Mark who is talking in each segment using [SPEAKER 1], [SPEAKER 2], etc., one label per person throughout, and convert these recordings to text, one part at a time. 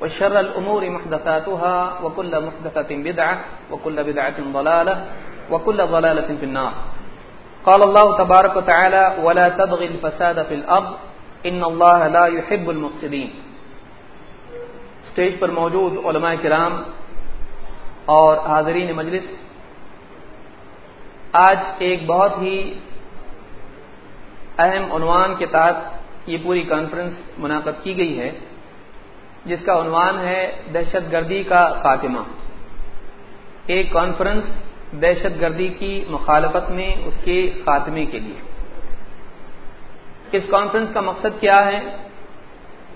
[SPEAKER 1] وشر الأمور محدثاتها وكل محدثة بدعة وكل بدعة ضلالة وكل ضلالة في النار. قال الله تبارك وتعالى ولا تبغي الفساد في الأرض، إن الله لا يحب المفسدين. اسٹیج پر موجود علماء کرام اور حاضرین مجلس، آج ایک بہت ہی اہم عنوان کے تحت یہ پوری کانفرنس منعقد کی گئی ہے۔ جس کا عنوان ہے دہشت گردی کا خاتمہ۔ ایک کانفرنس دہشت گردی کی مخالفت میں اس کے خاتمے کے لیے۔ اس کانفرنس کا مقصد کیا ہے؟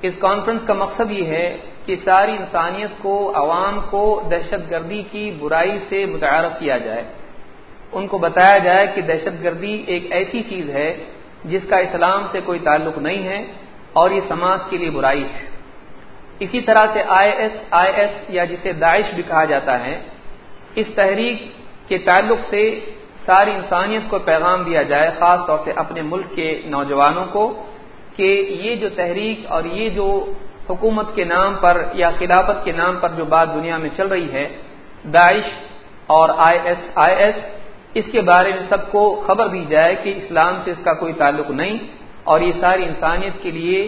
[SPEAKER 1] اس کانفرنس کا مقصد یہ ہے کہ ساری انسانیت کو، عوام کو دہشت گردی کی برائی سے متعارف کیا جائے۔ ان کو بتایا جائے کہ دہشت گردی ایک ایسی چیز ہے جس کا اسلام سے کوئی تعلق نہیں ہے اور یہ سماج کے لیے برائی ہے۔ اسی طرح سے آئی ایس آئی ایس یا جسے داعش بھی کہا جاتا ہے، اس تحریک کے تعلق سے ساری انسانیت کو پیغام دیا جائے، خاص طور سے اپنے ملک کے نوجوانوں کو، کہ یہ جو تحریک اور یہ جو حکومت کے نام پر یا خلافت کے نام پر جو بات دنیا میں چل رہی ہے، داعش اور آئی ایس آئی ایس، اس کے بارے میں سب کو خبر دی جائے کہ اسلام سے اس کا کوئی تعلق نہیں اور یہ ساری انسانیت کے لیے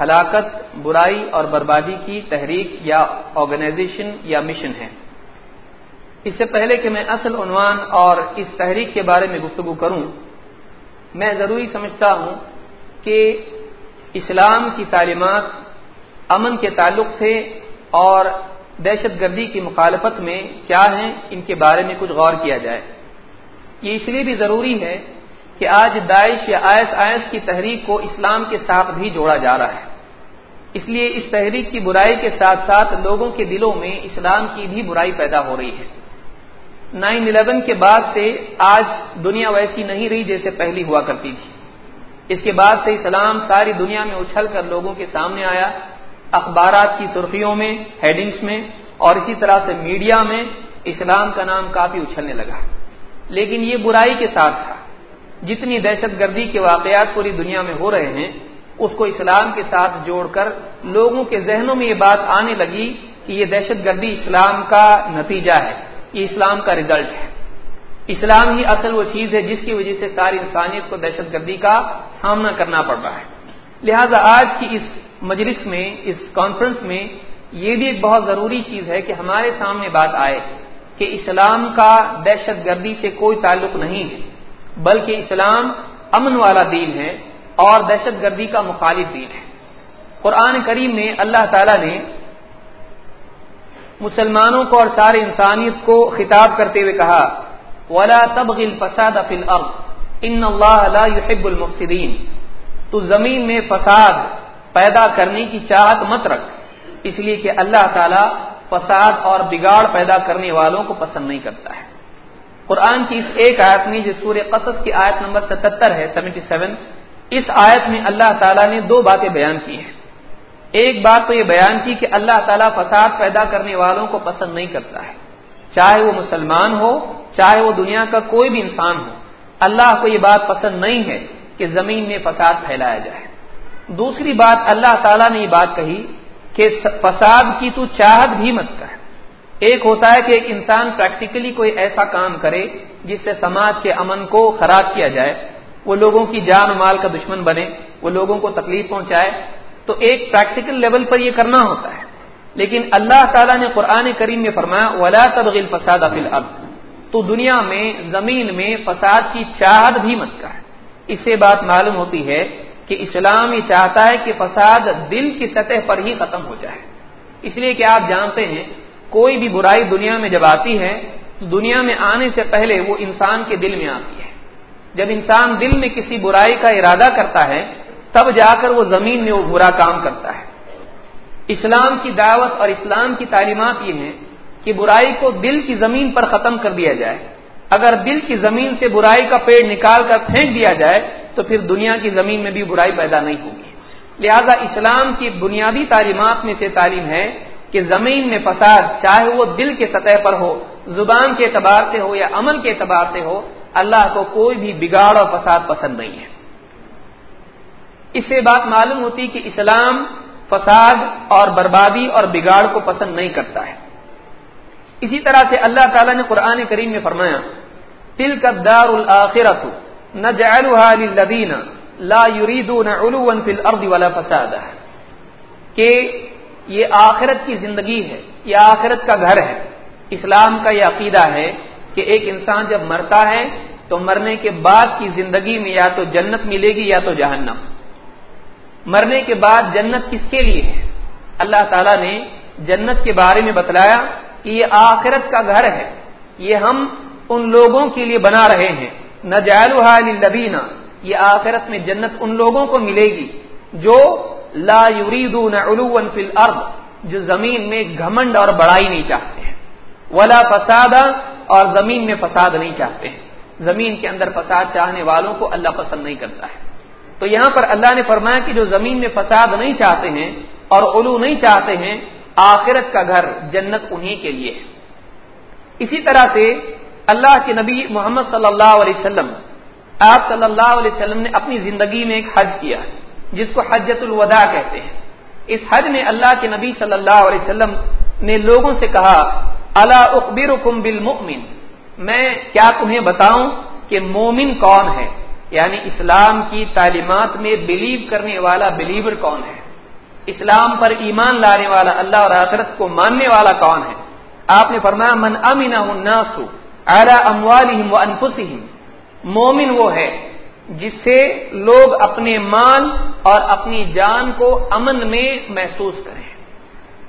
[SPEAKER 1] ہلاکت، برائی اور بربادی کی تحریک یا آرگنائزیشن یا مشن ہے۔ اس سے پہلے کہ میں اصل عنوان اور اس تحریک کے بارے میں گفتگو کروں، میں ضروری سمجھتا ہوں کہ اسلام کی تعلیمات امن کے تعلق سے اور دہشت گردی کی مخالفت میں کیا ہیں، ان کے بارے میں کچھ غور کیا جائے۔ یہ اس لیے بھی ضروری ہے کہ آج داعش یا آئس آئس کی تحریک کو اسلام کے ساتھ بھی جوڑا جا رہا ہے۔ اس لیے اس تحریک کی برائی کے ساتھ ساتھ لوگوں کے دلوں میں اسلام کی بھی برائی پیدا ہو رہی ہے۔ نائن الیون کے بعد سے آج دنیا ویسی نہیں رہی جیسے پہلی ہوا کرتی تھی۔ اس کے بعد سے اسلام ساری دنیا میں اچھل کر لوگوں کے سامنے آیا۔ اخبارات کی سرخیوں میں ہیڈنگس میں اور اسی طرح سے میڈیا میں اسلام کا نام کافی اچھلنے لگا۔ لیکن یہ برائی کے ساتھ تھا۔ جتنی دہشت گردی کے واقعات پوری دنیا میں ہو رہے ہیں، اس کو اسلام کے ساتھ جوڑ کر لوگوں کے ذہنوں میں یہ بات آنے لگی کہ یہ دہشت گردی اسلام کا نتیجہ ہے، یہ اسلام کا ریزلٹ ہے۔ اسلام ہی اصل وہ چیز ہے جس کی وجہ سے ساری انسانیت کو دہشت گردی کا سامنا کرنا پڑ رہا ہے۔ لہذا آج کی اس مجلس میں، اس کانفرنس میں یہ بھی ایک بہت ضروری چیز ہے کہ ہمارے سامنے بات آئے کہ اسلام کا دہشت گردی سے کوئی تعلق نہیں ہے۔ بلکہ اسلام امن والا دین ہے اور دہشت گردی کا مخالف دین ہے۔ قرآن کریم میں اللہ تعالی نے مسلمانوں کو اور سارے انسانیت کو خطاب کرتے ہوئے کہا، ولا تبغل فساد فل اب ان اللہ لا يحب المفسدین تو زمین میں فساد پیدا کرنے کی چاہت مت رکھ، اس لیے کہ اللہ تعالی فساد اور بگاڑ پیدا کرنے والوں کو پسند نہیں کرتا ہے۔ قرآن کی اس ایک آیت میں جو سورہ قصص کی آیت نمبر ستہتر ہے سیونٹی سیون اس آیت میں اللہ تعالیٰ نے دو باتیں بیان کی ہیں۔ ایک بات تو یہ بیان کی کہ اللہ تعالیٰ فساد پیدا کرنے والوں کو پسند نہیں کرتا ہے۔ چاہے وہ مسلمان ہو، چاہے وہ دنیا کا کوئی بھی انسان ہو، اللہ کو یہ بات پسند نہیں ہے کہ زمین میں فساد پھیلایا جائے۔ دوسری بات، اللہ تعالیٰ نے یہ بات کہی کہ فساد کی تو چاہت بھی مت کر۔ ایک ہوتا ہے کہ ایک انسان پریکٹیکلی کوئی ایسا کام کرے جس سے سماج کے امن کو خراب کیا جائے، وہ لوگوں کی جان و مال کا دشمن بنے، وہ لوگوں کو تکلیف پہنچائے، تو ایک پریکٹیکل لیول پر یہ کرنا ہوتا ہے۔ لیکن اللہ تعالیٰ نے قرآن کریم میں فرمایا، ولا تبغل فساد افل اب تو دنیا میں، زمین میں فساد کی چاہت بھی مت کر۔ اس سے بات معلوم ہوتی ہے کہ اسلام یہ چاہتا ہے کہ فساد دل کی سطح پر ہی ختم ہو جائے۔ اس لیے کہ آپ جانتے ہیں کوئی بھی برائی دنیا میں جب آتی ہے، تو دنیا میں آنے سے پہلے وہ انسان کے دل میں آتی ہے۔ جب انسان دل میں کسی برائی کا ارادہ کرتا ہے، تب جا کر وہ زمین میں وہ برا کام کرتا ہے۔ اسلام کی دعوت اور اسلام کی تعلیمات یہ ہیں کہ برائی کو دل کی زمین پر ختم کر دیا جائے۔ اگر دل کی زمین سے برائی کا پیڑ نکال کر پھینک دیا جائے، تو پھر دنیا کی زمین میں بھی برائی پیدا نہیں ہوگی۔ لہذا اسلام کی بنیادی تعلیمات میں سے تعلیم ہے کہ زمین میں فساد چاہے وہ دل کے سطح پر ہو، زبان کے اعتبار سے ہو یا عمل کے اعتبار سے ہو، اللہ کو کوئی بھی بگاڑ اور فساد پسند نہیں ہے۔ اس سے بات معلوم ہوتی کہ اسلام فساد اور بربادی اور بگاڑ کو پسند نہیں کرتا ہے۔ اسی طرح سے اللہ تعالیٰ نے قرآن کریم میں فرمایا تل کا دار الآخرت نہ لدین لا یریدون علوا الارض ولا فساد کہ یہ آخرت کی زندگی ہے، یہ آخرت کا گھر ہے۔ اسلام کا یہ عقیدہ ہے کہ ایک انسان جب مرتا ہے تو مرنے کے بعد کی زندگی میں یا تو جنت ملے گی یا تو جہنم۔ مرنے کے بعد جنت کس کے لیے ہے؟ اللہ تعالیٰ نے جنت کے بارے میں بتلایا کہ یہ آخرت کا گھر ہے۔ یہ ہم ان لوگوں کے لیے بنا رہے ہیں۔ نہ لدینہ یہ آخرت میں جنت ان لوگوں کو ملے گی جو لا یریدون علوا فی الارض جو زمین میں گھمنڈ اور بڑائی نہیں چاہتے ہیں۔ ولا فساد، اور زمین میں فساد نہیں چاہتے ہیں۔ زمین کے اندر فساد چاہنے والوں کو اللہ پسند نہیں کرتا ہے۔ تو یہاں پر اللہ نے فرمایا کہ جو زمین میں فساد نہیں چاہتے ہیں اور علو نہیں چاہتے ہیں، آخرت کا گھر جنت انہی کے لیے ہے۔ اسی طرح سے اللہ کے نبی محمد صلی اللہ علیہ وسلم، آپ صلی اللہ علیہ وسلم نے اپنی زندگی میں ایک حج کیا ہے۔ جس کو حجت الوداع کہتے ہیں۔ اس حج میں اللہ کے نبی صلی اللہ علیہ وسلم نے لوگوں سے کہا اللہ اخبر بالمؤمن میں کیا تمہیں بتاؤں کہ مومن کون ہے؟ یعنی اسلام کی تعلیمات میں بلیو کرنے والا بلیور کون ہے؟ اسلام پر ایمان لانے والا اللہ اور آخرت کو ماننے والا کون ہے؟ آپ نے فرمایا، من امین الناس اعلی اموالہم و مومن وہ ہے جس سے لوگ اپنے مال اور اپنی جان کو امن میں محسوس کریں۔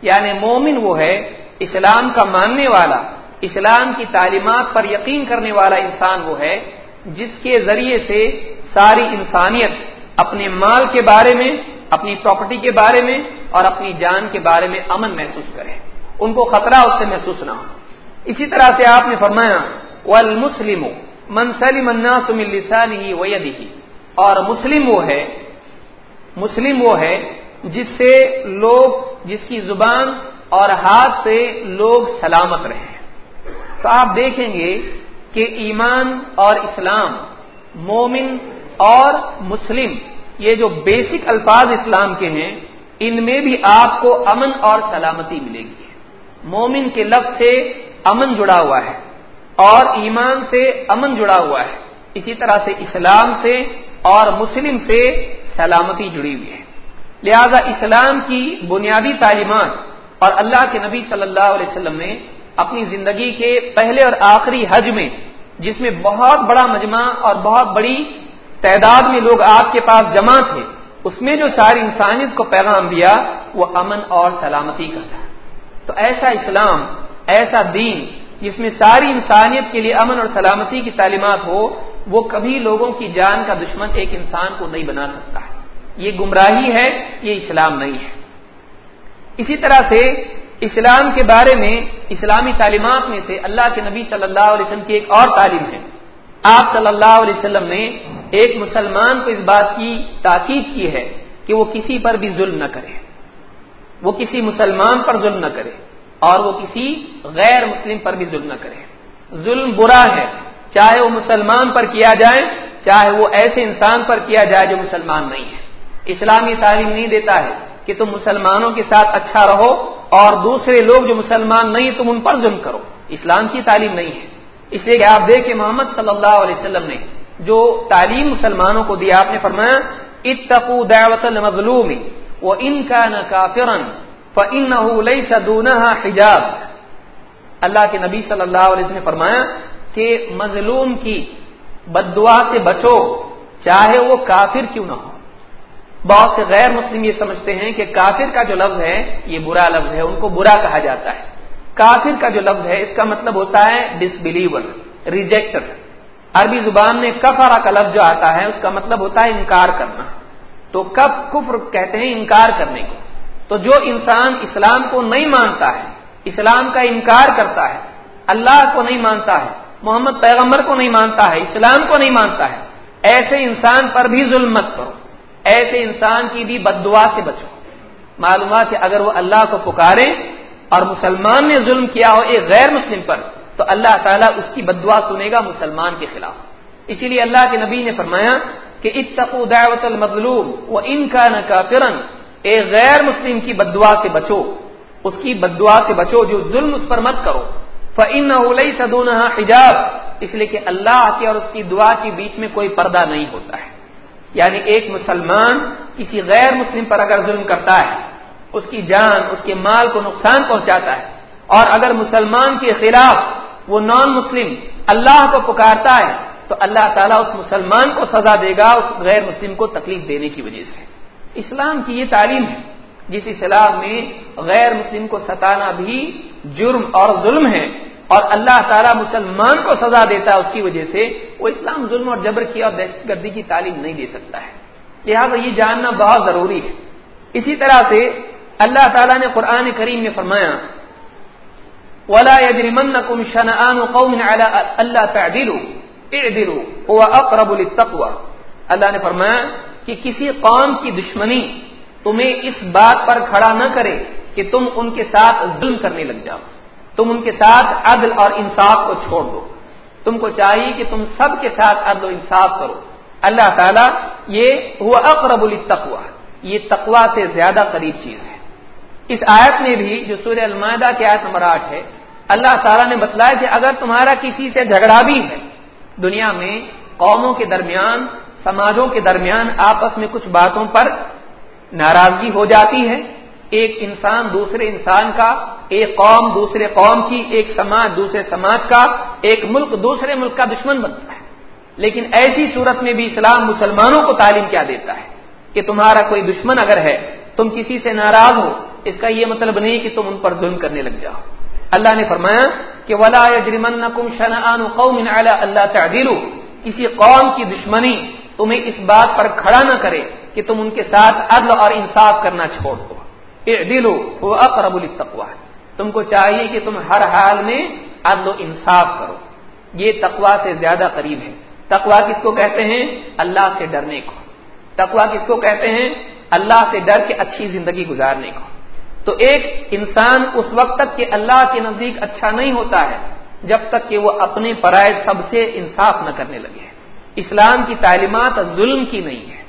[SPEAKER 1] یعنی مومن وہ ہے، اسلام کا ماننے والا، اسلام کی تعلیمات پر یقین کرنے والا انسان وہ ہے، جس کے ذریعے سے ساری انسانیت اپنے مال کے بارے میں، اپنی پراپرٹی کے بارے میں اور اپنی جان کے بارے میں امن محسوس کرے ان کو خطرہ اس سے محسوس نہ ہو۔ اسی طرح سے آپ نے فرمایا، والمسلم من سلم الناس من لسانه ويده. اور مسلم وہ ہے، مسلم وہ ہے جس سے لوگ، جس کی زبان اور ہاتھ سے لوگ سلامت رہے تو آپ دیکھیں گے کہ ایمان اور اسلام، مومن اور مسلم، یہ جو بیسک الفاظ اسلام کے ہیں، ان میں بھی آپ کو امن اور سلامتی ملے گی۔ مومن کے لفظ سے امن جڑا ہوا ہے۔ اور ایمان سے امن جڑا ہوا ہے۔ اسی طرح سے اسلام سے اور مسلم سے سلامتی جڑی ہوئی ہے۔ لہذا اسلام کی بنیادی تعلیمات اور اللہ کے نبی صلی اللہ علیہ وسلم نے اپنی زندگی کے پہلے اور آخری حج میں، جس میں بہت بڑا مجمع اور بہت بڑی تعداد میں لوگ آپ کے پاس جمع تھے، اس میں جو ساری انسانیت کو پیغام دیا، وہ امن اور سلامتی کا تھا۔ تو ایسا اسلام، ایسا دین جس میں ساری انسانیت کے لیے امن اور سلامتی کی تعلیمات ہو، وہ کبھی لوگوں کی جان کا دشمن ایک انسان کو نہیں بنا سکتا ہے۔ یہ گمراہی ہے، یہ اسلام نہیں ہے۔ اسی طرح سے اسلام کے بارے میں، اسلامی تعلیمات میں سے اللہ کے نبی صلی اللہ علیہ وسلم کی ایک اور تعلیم ہے۔ آپ صلی اللہ علیہ وسلم نے ایک مسلمان کو اس بات کی تاکید کی ہے کہ وہ کسی پر بھی ظلم نہ کرے۔ وہ کسی مسلمان پر ظلم نہ کرے۔ اور وہ کسی غیر مسلم پر بھی ظلم نہ کرے۔ ظلم برا ہے۔ چاہے وہ مسلمان پر کیا جائے، چاہے وہ ایسے انسان پر کیا جائے جو مسلمان نہیں ہے۔ اسلامی تعلیم نہیں دیتا ہے کہ تم مسلمانوں کے ساتھ اچھا رہو اور دوسرے لوگ جو مسلمان نہیں، تم ان پر ظلم کرو۔ اسلام کی تعلیم نہیں ہے۔ اس لیے کہ آپ دیکھیں محمد صلی اللہ علیہ وسلم نے جو تعلیم مسلمانوں کو دیا آپ نے فرمایا اتقو دعوت المظلوم وہ ان کا نہ کافرن فن حجاب۔ اللہ کے نبی صلی اللہ علیہ وسلم نے فرمایا کہ مظلوم کی بد دعا سے بچو، چاہے وہ کافر کیوں نہ ہو۔ بہت سے غیر مسلم یہ سمجھتے ہیں کہ کافر کا جو لفظ ہے، یہ برا لفظ ہے، ان کو برا کہا جاتا ہے۔ کافر کا جو لفظ ہے، اس کا مطلب ہوتا ہے ڈس بلیور ریجیکٹر عربی زبان میں کفرا کا لفظ جو آتا ہے، اس کا مطلب ہوتا ہے انکار کرنا۔ تو کب کفر کہتے ہیں انکار کرنے کو؟ تو جو انسان اسلام کو نہیں مانتا ہے، اسلام کا انکار کرتا ہے، اللہ کو نہیں مانتا ہے، محمد پیغمبر کو نہیں مانتا ہے، اسلام کو نہیں مانتا ہے، ایسے انسان پر بھی ظلم مت کرو۔ ایسے انسان کی بھی بد دعا سے بچو۔ معلومات اگر وہ اللہ کو پکارے اور مسلمان نے ظلم کیا ہو ایک غیر مسلم پر، تو اللہ تعالیٰ اس کی بدعا سنے گا مسلمان کے خلاف۔ اسی لیے اللہ کے نبی نے فرمایا کہ اتقو دعوت المظلوم وہ ان کا نہ ایک غیر مسلم کی بدعا سے بچو، اس کی بدعا سے بچو جو ظلم اس پر مت کرو۔ فن سدون حجاب۔ اس لیے کہ اللہ کے اور اس کی دعا کے بیچ میں کوئی پردہ نہیں ہوتا ہے۔ یعنی ایک مسلمان کسی غیر مسلم پر اگر ظلم کرتا ہے، اس کی جان، اس کے مال کو نقصان پہنچاتا ہے۔ اور اگر مسلمان کے خلاف وہ نان مسلم اللہ کو پکارتا ہے، تو اللہ تعالیٰ اس مسلمان کو سزا دے گا، اس غیر مسلم کو تکلیف دینے کی وجہ سے۔ اسلام کی یہ تعلیم ہے۔ جس اسلام میں غیر مسلم کو ستانا بھی جرم اور ظلم ہے اور اللہ تعالیٰ مسلمان کو سزا دیتا ہے اس کی وجہ سے، وہ اسلام ظلم اور جبر کی اور دہشت گردی کی تعلیم نہیں دے سکتا ہے۔ لہٰذا یہ جاننا بہت ضروری ہے۔ اسی طرح سے اللہ تعالیٰ نے قرآن کریم میں فرمایا، ولا يجرمنكم شنآن قوم على الا تعدلوا، اعدلوا، هو اقرب للتقوى۔ اللہ نے فرمایا کہ کسی قوم کی دشمنی تمہیں اس بات پر کھڑا نہ کرے کہ تم ان کے ساتھ ظلم کرنے لگ جاؤ۔ تم ان کے ساتھ عدل اور انصاف کو چھوڑ دو۔ تم کو چاہیے کہ تم سب کے ساتھ عدل و انصاف کرو۔ اللہ تعالیٰ یہ ہوا اقرب التقوا یہ تقوا سے زیادہ قریب چیز ہے۔ اس آیت میں بھی جو سوریہ المائدہ کی آیت نمبر آٹھ ہے، اللہ تعالیٰ نے بتلایا کہ اگر تمہارا کسی سے جھگڑا بھی ہے، دنیا میں قوموں کے درمیان سماجوں کے درمیان آپس میں کچھ باتوں پر ناراضگی ہو جاتی ہے۔ ایک انسان دوسرے انسان کا، ایک قوم دوسرے قوم کی، ایک سماج دوسرے سماج کا، ایک ملک دوسرے ملک کا دشمن بنتا ہے۔ لیکن ایسی صورت میں بھی اسلام مسلمانوں کو تعلیم کیا دیتا ہے کہ تمہارا کوئی دشمن اگر ہے، تم کسی سے ناراض ہو، اس کا یہ مطلب نہیں کہ تم ان پر ظلم کرنے لگ جاؤ۔ اللہ نے فرمایا کہ ولا قوم اللہ تعدل کسی قوم کی دشمنی تمہیں اس بات پر کھڑا نہ کرے کہ تم ان کے ساتھ عدل اور انصاف کرنا چھوڑ دو۔ دلو وہ اقرب التقوا تم کو چاہیے کہ تم ہر حال میں عدل و انصاف کرو۔ یہ تقوا سے زیادہ قریب ہے۔ تقوا کس کو کہتے ہیں؟ اللہ سے ڈرنے کو۔ تقوا کس کو کہتے ہیں؟ اللہ سے ڈر کے اچھی زندگی گزارنے کو۔ تو ایک انسان اس وقت تک کہ اللہ کے نزدیک اچھا نہیں ہوتا ہے، جب تک کہ وہ اپنے پرائے سب سے انصاف نہ کرنے لگے۔ اسلام کی تعلیمات ظلم کی نہیں ہے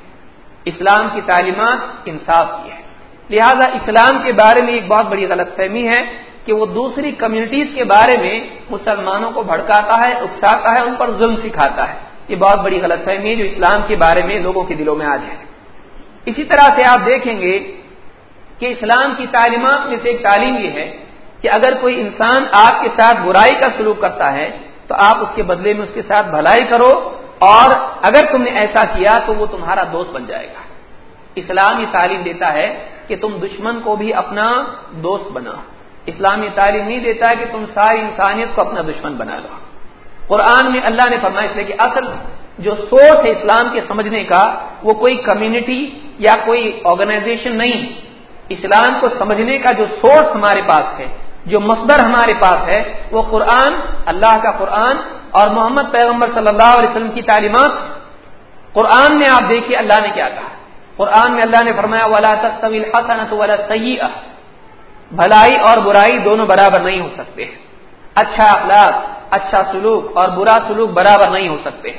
[SPEAKER 1] اسلام کی تعلیمات انصاف کی ہے لہذا اسلام کے بارے میں ایک بہت بڑی غلط فہمی ہے کہ وہ دوسری کمیونٹیز کے بارے میں مسلمانوں کو بھڑکاتا ہے، اکساتا ہے، ان پر ظلم سکھاتا ہے۔ یہ بہت بڑی غلط فہمی ہے جو اسلام کے بارے میں لوگوں کے دلوں میں آج ہے۔ اسی طرح سے آپ دیکھیں گے کہ اسلام کی تعلیمات میں سے ایک تعلیم یہ ہے کہ اگر کوئی انسان آپ کے ساتھ برائی کا سلوک کرتا ہے تو آپ اس کے بدلے میں اس کے ساتھ بھلائی کرو اور اگر تم نے ایسا کیا تو وہ تمہارا دوست بن جائے گا۔ اسلام یہ تعلیم دیتا ہے کہ تم دشمن کو بھی اپنا دوست بنا۔ اسلام یہ تعلیم نہیں دیتا ہے کہ تم ساری انسانیت کو اپنا دشمن بنا لو۔ قرآن میں اللہ نے فرمایا اس لیے کہ اصل جو سورس ہے اسلام کے سمجھنے کا وہ کوئی کمیونٹی یا کوئی آرگنائزیشن نہیں۔ اسلام کو سمجھنے کا جو سورس ہمارے پاس ہے، جو مصدر ہمارے پاس ہے، وہ قرآن، اللہ کا قرآن اور محمد پیغمبر صلی اللہ علیہ وسلم کی تعلیمات، قرآن میں آپ دیکھیے اللہ نے کیا کہا۔ قرآن میں اللہ نے فرمایا، ولا تستوی الحسنۃ ولا السیئہ بھلائی اور برائی دونوں برابر نہیں ہو سکتے۔ اچھا اخلاق اچھا سلوک اور برا سلوک برابر نہیں ہو سکتے۔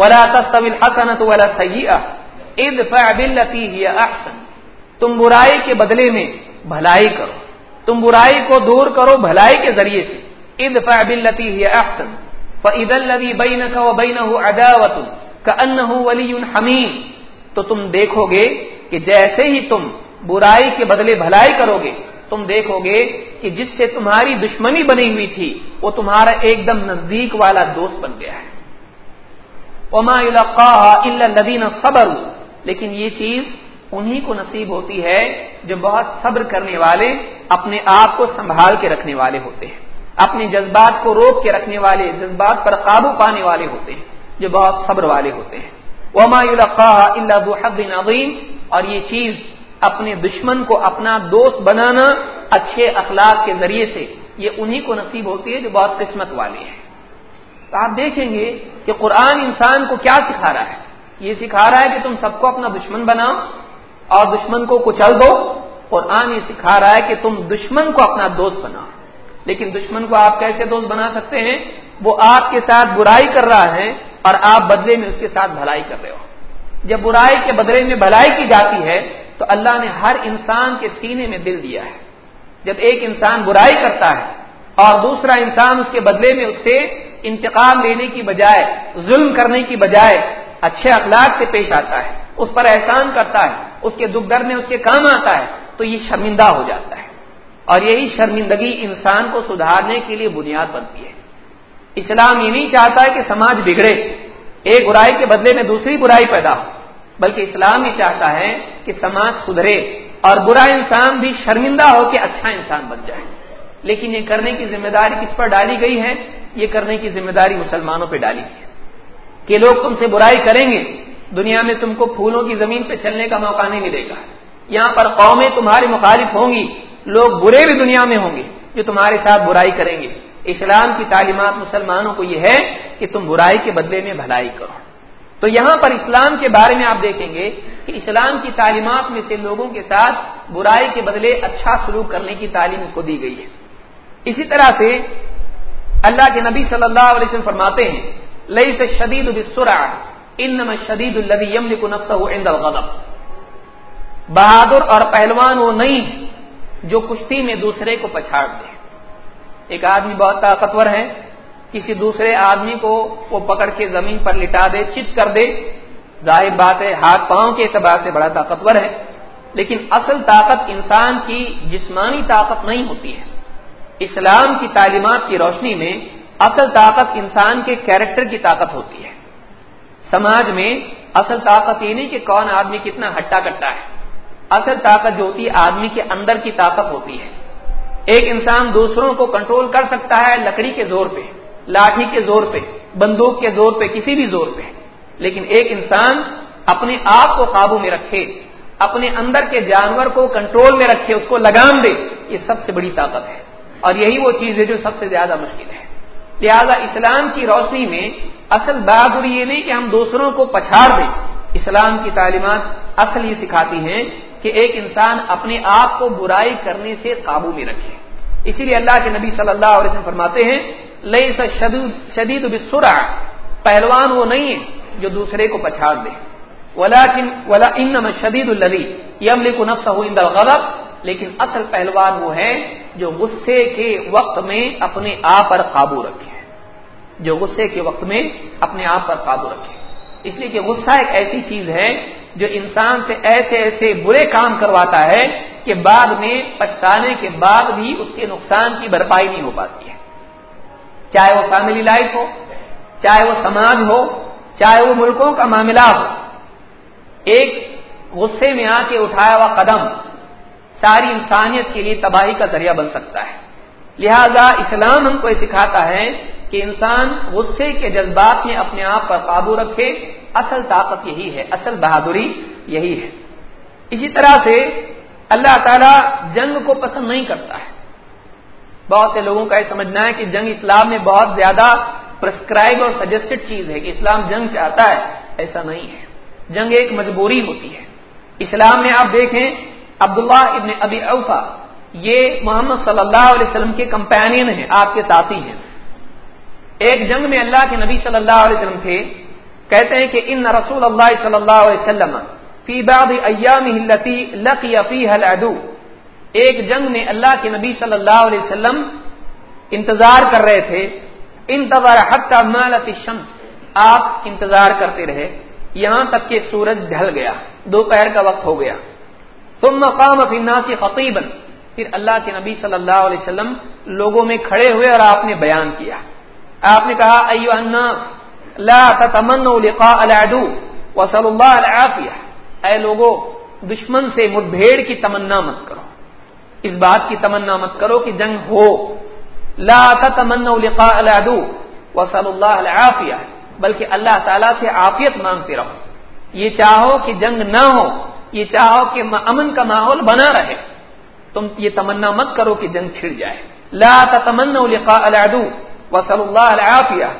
[SPEAKER 1] ولا تستوی الحسنۃ ولا السیئہ ادفع بالتي هي احسن تم برائی کے بدلے میں بھلائی کرو۔ تم برائی کو دور کرو بھلائی کے ذریعے سے۔ ادفع بالتي هي احسن فاذا الذي بينك وبينه عداوه كانه ولي حميم، تو تم دیکھو گے کہ جیسے ہی تم برائی کے بدلے بھلائی کرو گے، تم دیکھو گے کہ جس سے تمہاری دشمنی بنی ہوئی تھی، وہ تمہارا ایک دم نزدیک والا دوست بن گیا ہے۔ الدین صبر لیکن یہ چیز انہی کو نصیب ہوتی ہے جو بہت صبر کرنے والے اپنے آپ کو سنبھال کے رکھنے والے ہوتے ہیں۔ اپنے جذبات کو روک کے رکھنے والے، جذبات پر قابو پانے والے ہوتے ہیں، جو بہت صبر والے ہوتے ہیں۔ وما اللہ حد عظیم اور یہ چیز اپنے دشمن کو اپنا دوست بنانا اچھے اخلاق کے ذریعے سے، یہ انہی کو نصیب ہوتی ہے جو بہت قسمت والے ہیں۔ تو آپ دیکھیں گے کہ قرآن انسان کو کیا سکھا رہا ہے۔ یہ سکھا رہا ہے کہ تم سب کو اپنا دشمن بناؤ اور دشمن کو کچل دو۔ قرآن یہ سکھا رہا ہے کہ تم دشمن کو اپنا دوست بناؤ۔ لیکن دشمن کو آپ کیسے دوست بنا سکتے ہیں؟ وہ آپ کے ساتھ برائی کر رہا ہے اور آپ بدلے میں اس کے ساتھ بھلائی کر رہے ہو۔ جب برائی کے بدلے میں بھلائی کی جاتی ہے، تو اللہ نے ہر انسان کے سینے میں دل دیا ہے۔ جب ایک انسان برائی کرتا ہے اور دوسرا انسان اس کے بدلے میں اس سے انتقام لینے کی بجائے، ظلم کرنے کی بجائے اچھے اخلاق سے پیش آتا ہے، اس پر احسان کرتا ہے، اس کے دکھ در میں اس کے کام آتا ہے، تو یہ شرمندہ ہو جاتا ہے۔ اور یہی شرمندگی انسان کو سدھارنے کے لیے بنیاد بنتی ہے۔ اسلام یہ نہیں چاہتا ہے کہ سماج بگڑے، ایک برائی کے بدلے میں دوسری برائی پیدا ہو، بلکہ اسلام یہ چاہتا ہے کہ سماج سدھرے اور برا انسان بھی شرمندہ ہو کے اچھا انسان بن جائے۔ لیکن یہ کرنے کی ذمہ داری کس پر ڈالی گئی ہے؟ یہ کرنے کی ذمہ داری مسلمانوں پہ ڈالی گئی ہے۔ کہ لوگ تم سے برائی کریں گے، دنیا میں تم کو پھولوں کی زمین پہ چلنے کا موقع نہیں ملے گا۔ یہاں پر قومیں تمہارے مخالف ہوں گی لوگ برے بھی دنیا میں ہوں گے جو تمہارے ساتھ برائی کریں گے۔ اسلام کی تعلیمات مسلمانوں کو یہ ہے کہ تم برائی کے بدلے میں بھلائی کرو۔ تو یہاں پر اسلام کے بارے میں آپ دیکھیں گے کہ اسلام کی تعلیمات میں سے لوگوں کے ساتھ برائی کے بدلے اچھا سلوک کرنے کی تعلیم اس کو دی گئی ہے۔ اسی طرح سے اللہ کے نبی صلی اللہ علیہ وسلم فرماتے ہیں لئی سے شدید ان شدید الغضب۔ بہادر اور پہلوان وہ نہیں جو کشتی میں دوسرے کو پچھاڑ دے۔ ایک آدمی بہت طاقتور ہے، کسی دوسرے آدمی کو وہ پکڑ کے زمین پر لٹا دے، چت کر دے۔ ظاہر بات ہے، ہاتھ پاؤں کے اعتبار سے بڑا طاقتور ہے۔ لیکن اصل طاقت انسان کی جسمانی طاقت نہیں ہوتی ہے۔ اسلام کی تعلیمات کی روشنی میں اصل طاقت انسان کے کیریکٹر کی طاقت ہوتی ہے۔ سماج میں اصل طاقت یہ نہیں کہ کون آدمی کتنا ہٹا کٹا ہے۔ اصل طاقت جو ہوتی ہے، آدمی کے اندر کی طاقت ہوتی ہے۔ ایک انسان دوسروں کو کنٹرول کر سکتا ہے لکڑی کے زور پہ، لاٹھی کے زور پہ، بندوق کے زور پہ، کسی بھی زور پہ۔ لیکن ایک انسان اپنے آپ کو قابو میں رکھے، اپنے اندر کے جانور کو کنٹرول میں رکھے، اس کو لگام دے، یہ سب سے بڑی طاقت ہے۔ اور یہی وہ چیز ہے جو سب سے زیادہ مشکل ہے۔ لہذا اسلام کی روشنی میں اصل بہادری یہ نہیں کہ ہم دوسروں کو پچھاڑ دیں۔ اسلام کی تعلیمات اصل یہ سکھاتی ہیں کہ ایک انسان اپنے آپ کو برائی کرنے سے قابو میں رکھے۔ اسی لیے اللہ کے نبی صلی اللہ علیہ وسلم فرماتے ہیں لئی شدید بسرا پہلوان وہ نہیں ہے جو دوسرے کو پچھاڑ دے۔ ولا ان شدید الدی یم لکھ نفس غلط لیکن اصل پہلوان وہ ہے جو غصے کے وقت میں اپنے آپ پر قابو رکھے۔ جو غصے کے وقت میں اپنے آپ پر قابو رکھے۔ اس لیے کہ غصہ ایک ایسی چیز ہے جو انسان سے ایسے ایسے برے کام کرواتا ہے کہ بعد میں پچھتانے کے بعد بھی اس کے نقصان کی بھرپائی نہیں ہو پاتی ہے۔ چاہے وہ فیملی لائف ہو، چاہے وہ سماج ہو، چاہے وہ ملکوں کا معاملہ ہو، ایک غصے میں آ کے اٹھایا ہوا قدم ساری انسانیت کے لیے تباہی کا ذریعہ بن سکتا ہے۔ لہذا اسلام ہم کو یہ سکھاتا ہے کہ انسان غصے کے جذبات میں اپنے آپ پر قابو رکھے اصل طاقت یہی ہے، اصل بہادری یہی ہے۔ اسی طرح سے اللہ تعالی جنگ کو پسند نہیں کرتا ہے۔ بہت سے لوگوں کا یہ سمجھنا ہے کہ جنگ اسلام میں بہت زیادہ پرسکرائب اور سجیسٹڈ چیز ہے کہ اسلام جنگ چاہتا ہے، ایسا نہیں ہے۔ جنگ ایک مجبوری ہوتی ہے۔ اسلام میں آپ دیکھیں، عبداللہ ابن ابی اوفا یہ محمد صلی اللہ علیہ وسلم کے کمپینین ہیں، آپ کے ساتھی ہیں۔ ایک جنگ میں اللہ کے نبی صلی اللہ علیہ وسلم تھے۔ کہتے ہیں کہ ان رسول اللہ صلی اللہ علیہ وسلم فی بعض ایام التي لقي فيها العدو، ایک جنگ میں اللہ کے نبی صلی اللہ علیہ وسلم انتظار کر رہے تھے، انتظار حتى مالت الشمس، آپ انتظار کرتے رہے، یہاں تک کہ سورج ڈھل گیا، دوپہر کا وقت ہو گیا۔ ثم قام في الناس خطيبا پھر اللہ کے نبی صلی اللہ علیہ وسلم لوگوں میں کھڑے ہوئے اور آپ نے بیان کیا۔ آپ نے کہا ایو الناس لا تتمنوا لقاء العدو. وصلى الله العافيه اے لوگوں دشمن سے مٹبھیڑ کی تمنا مت کرو. اس بات کی تمنا مت کرو کہ جنگ ہو. لا تتمنوا لقاء العدو. وصلى الله العافيه بلکہ اللہ تعالیٰ سے عافیت مانگتے رہو. یہ چاہو کہ جنگ نہ ہو. یہ چاہو کہ امن کا ماحول بنا رہے. تم یہ تمنا مت کرو کہ جنگ چھڑ جائے. لا تمنا لقاء العدو. وصل اللہ العافیہ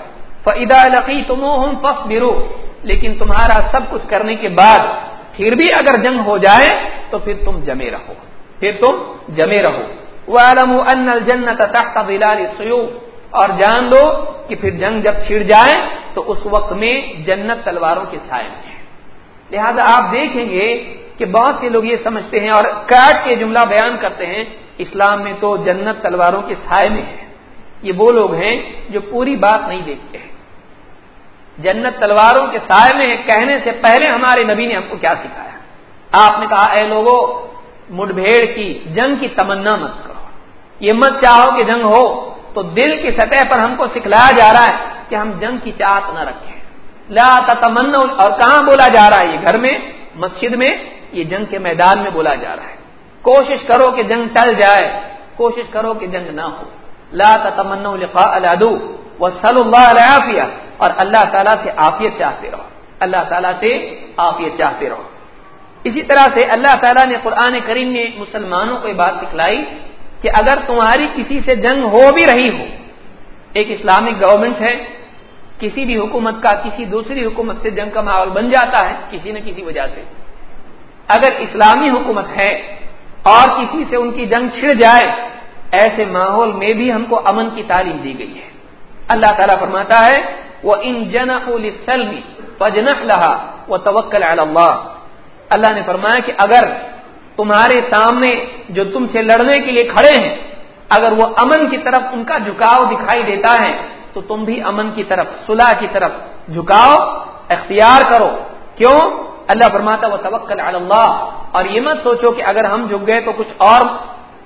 [SPEAKER 1] فاذا لقيتموهم فاصبروا۔ لیکن تمہارا سب کچھ کرنے کے بعد پھر بھی اگر جنگ ہو جائے تو پھر تم جمے رہو۔ پھر تم جمے رہو۔ وَعَلَمُوا أَنَّ الْجَنَّةَ تَحْتَ ظِلَالِ السُّيُوفِ۔ اور جان لو کہ پھر جنگ جب چھڑ جائے تو اس وقت میں جنت تلواروں کے سائے میں ہے۔ لہذا آپ دیکھیں گے کہ بہت سے لوگ یہ سمجھتے ہیں اور کاٹ کے جملہ بیان کرتے ہیں، اسلام میں تو جنت تلواروں کے سائے میں ہے۔ یہ وہ لوگ ہیں جو پوری بات نہیں دیکھتے ہیں۔ جنت تلواروں کے سائے میں کہنے سے پہلے ہمارے نبی نے ہم کو کیا سکھایا؟ آپ نے کہا، اے لوگوں مڈبھیڑ کی، جنگ کی تمنا مت کرو۔ یہ مت چاہو کہ جنگ ہو۔ تو دل کی سطح پر ہم کو سکھلایا جا رہا ہے کہ ہم جنگ کی چاہت نہ رکھیں۔ لا تمن اور کہاں بولا جا رہا ہے؟ یہ گھر میں، مسجد میں، یہ جنگ کے میدان میں بولا جا رہا ہے۔ کوشش کرو کہ جنگ ٹل جائے۔ کوشش کرو کہ جنگ نہ ہو۔ لا تمن لقاء العدو. وصلی اللہ علیہ اور اللہ تعالیٰ سے آفیت چاہتے رہو. اللہ تعالیٰ سے آفیت چاہتے رہو. اسی طرح سے اللہ تعالیٰ نے قرآن کریم نے مسلمانوں کو یہ بات سکھلائی کہ اگر تمہاری کسی سے جنگ ہو بھی رہی ہو، ایک اسلامک گورنمنٹ ہے، کسی بھی حکومت کا، کسی دوسری حکومت سے جنگ کا ماحول بن جاتا ہے، کسی نہ کسی وجہ سے۔ اگر اسلامی حکومت ہے اور کسی سے ان کی جنگ چھڑ جائے ایسے ماحول میں بھی ہم کو امن کی تعلیم دی گئی ہے۔ اللہ تعالیٰ فرماتا ہے وہ ان جن سلمی لہا وہ توکل اللہ اللہ نے فرمایا کہ اگر تمہارے سامنے جو تم سے لڑنے کے لیے کھڑے ہیں، اگر وہ امن کی طرف ان کا جھکاؤ دکھائی دیتا ہے، تو تم بھی امن کی طرف صلاح کی طرف جھکاؤ، اختیار کرو۔ کیوں؟ اللہ فرماتا وہ توکل اللہ اور یہ مت سوچو کہ اگر ہم جھک گئے تو کچھ اور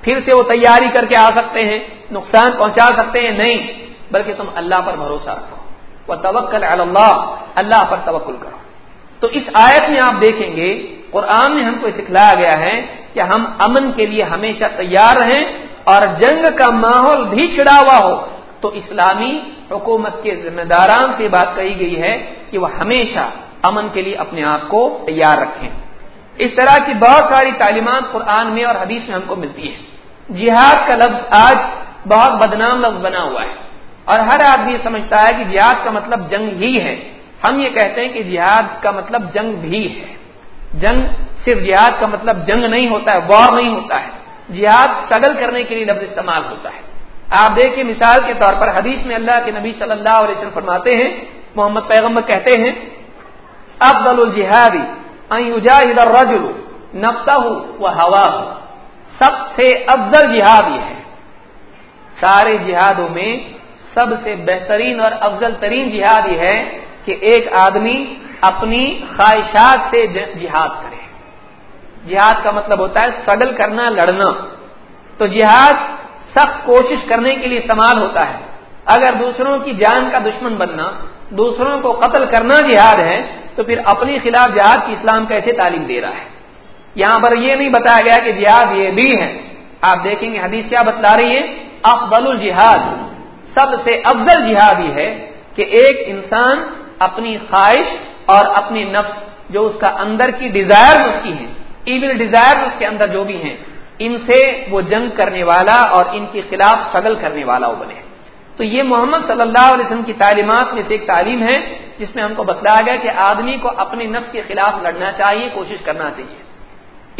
[SPEAKER 1] پھر سے وہ تیاری کر کے آ سکتے ہیں، نقصان پہنچا سکتے ہیں، نہیں، بلکہ تم اللہ پر بھروسہ رکھو۔ وہ توکل اللہ اللہ پر توکل کرو۔ تو اس آیت میں آپ دیکھیں گے، قرآن میں ہم کو سکھلایا گیا ہے کہ ہم امن کے لیے ہمیشہ تیار رہیں اور جنگ کا ماحول بھی چھڑا ہوا ہو۔ تو اسلامی حکومت کے ذمہ داران سے بات کہی گئی ہے کہ وہ ہمیشہ امن کے لیے اپنے آپ کو تیار رکھیں۔ اس طرح کی بہت ساری تعلیمات قرآن میں اور حدیث میں ہم کو ملتی ہیں۔ جہاد کا لفظ آج بہت بدنام لفظ بنا ہوا ہے اور ہر آدمی سمجھتا ہے کہ جہاد کا مطلب جنگ ہی ہے ہم یہ کہتے ہیں کہ جہاد کا مطلب جنگ بھی ہے جنگ صرف جہاد کا مطلب جنگ نہیں ہوتا ہے وار نہیں ہوتا ہے۔ جہاد سگل کرنے کے لیے لفظ استعمال ہوتا ہے۔ آپ دیکھیں مثال کے طور پر حدیث میں اللہ کے نبی صلی اللہ علیہ وسلم فرماتے ہیں، محمد پیغمبر کہتے ہیں، افضل الجہادی الرجل نفسہ و ہوا سب سے افضل جہاد یہ ہے۔ سارے جہادوں میں سب سے بہترین اور افضل ترین جہاد یہ ہے کہ ایک آدمی اپنی خواہشات سے جہاد کرے۔ جہاد کا مطلب ہوتا ہے سگل کرنا، لڑنا۔ تو جہاد سخت کوشش کرنے کے لیے استعمال ہوتا ہے۔ اگر دوسروں کی جان کا دشمن بننا، دوسروں کو قتل کرنا جہاد ہے، تو پھر اپنی خلاف جہاد کی اسلام کیسے تعلیم دے رہا ہے۔ یہاں پر یہ نہیں بتایا گیا کہ جہاد یہ بھی ہے۔ آپ دیکھیں گے حدیث کیا بتلا رہی ہے افضل الجہاد۔ سب سے افضل جہاد یہ ہے کہ ایک انسان اپنی خواہش اور اپنی نفس جو اس کا اندر کی ڈیزائر اس کی ہیں ایون ڈیزائر اس کے اندر جو بھی ہیں، ان سے وہ جنگ کرنے والا اور ان کے خلاف سگل کرنے والا وہ بنے۔ تو یہ محمد صلی اللہ علیہ وسلم کی تعلیمات میں سے ایک تعلیم ہے، جس میں ہم کو بتلایا گیا کہ آدمی کو اپنی نفس کے خلاف لڑنا چاہیے، کوشش کرنا چاہیے۔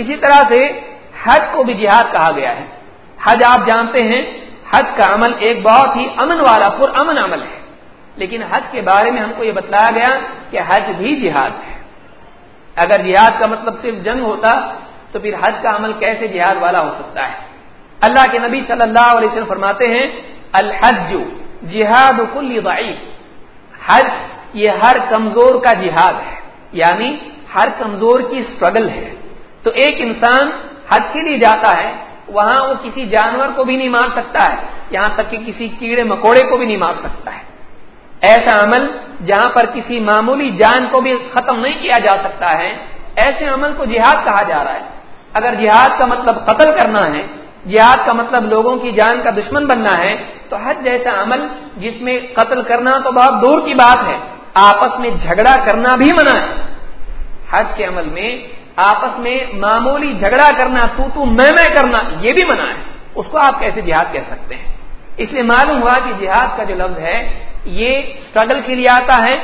[SPEAKER 1] اسی طرح سے حج کو بھی جہاد کہا گیا ہے۔ حج آپ جانتے ہیں، حج کا عمل ایک بہت ہی امن والا پر امن عمل ہے۔ لیکن حج کے بارے میں ہم کو یہ بتلایا گیا کہ حج بھی جہاد ہے۔ اگر جہاد کا مطلب صرف جنگ ہوتا تو پھر حج کا عمل کیسے جہاد والا ہو سکتا ہے؟ اللہ کے نبی صلی اللہ علیہ وسلم فرماتے ہیں، الحج جہاد کل ضعیف۔ حج یہ ہر کمزور کا جہاد ہے یعنی ہر کمزور کی اسٹرگل ہے۔ تو ایک انسان حج کے لیے جاتا ہے، وہاں وہ کسی جانور کو بھی نہیں مار سکتا ہے، یہاں تک کہ کسی کیڑے مکوڑے کو بھی نہیں مار سکتا ہے۔ ایسا عمل جہاں پر کسی معمولی جان کو بھی ختم نہیں کیا جا سکتا ہے، ایسے عمل کو جہاد کہا جا رہا ہے۔ اگر جہاد کا مطلب قتل کرنا ہے، جہاد کا مطلب لوگوں کی جان کا دشمن بننا ہے، تو حج جیسا عمل جس میں قتل کرنا تو بہت دور کی بات ہے، آپس میں جھگڑا کرنا بھی منع ہے۔ حج کے عمل میں آپس میں معمولی جھگڑا کرنا، تو تو میں میں کرنا، یہ بھی منع ہے۔ اس کو آپ کیسے جہاد کہہ سکتے ہیں؟ اس لیے معلوم ہوا کہ جہاد کا جو لفظ ہے، یہ اسٹرگل کے لیے آتا ہے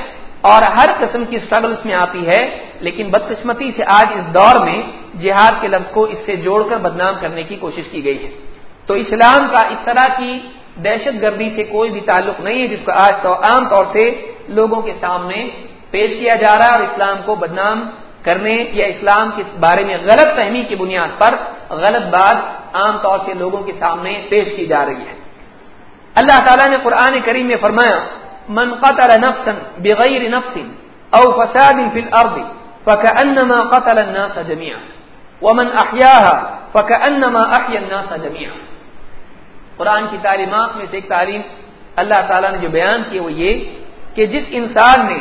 [SPEAKER 1] اور ہر قسم کی اسٹرگل اس میں آتی ہے۔ لیکن بدقسمتی سے آج اس دور میں جہاد کے لفظ کو اس سے جوڑ کر بدنام کرنے کی کوشش کی گئی ہے۔ تو اسلام کا اس طرح کی دہشت گردی سے کوئی بھی تعلق نہیں ہے، جس کو آج تو عام طور سے لوگوں کے سامنے پیش کیا جا رہا ہے اور اسلام کو بدنام کرنے یا اسلام کے بارے میں غلط فہمی کی بنیاد پر غلط بات عام طور سے لوگوں کے سامنے پیش کی جا رہی ہے۔ اللہ تعالیٰ نے قرآن کریم میں فرمایا، من قتل نفسا بغیر نفس او فساد في الارض فكانما قتل الناس جميعا، ومن احياها فكانما احيا الناس جميعا. قرآن کی تعلیمات میں سے ایک تعلیم اللہ تعالیٰ نے جو بیان کی وہ یہ کہ جس انسان نے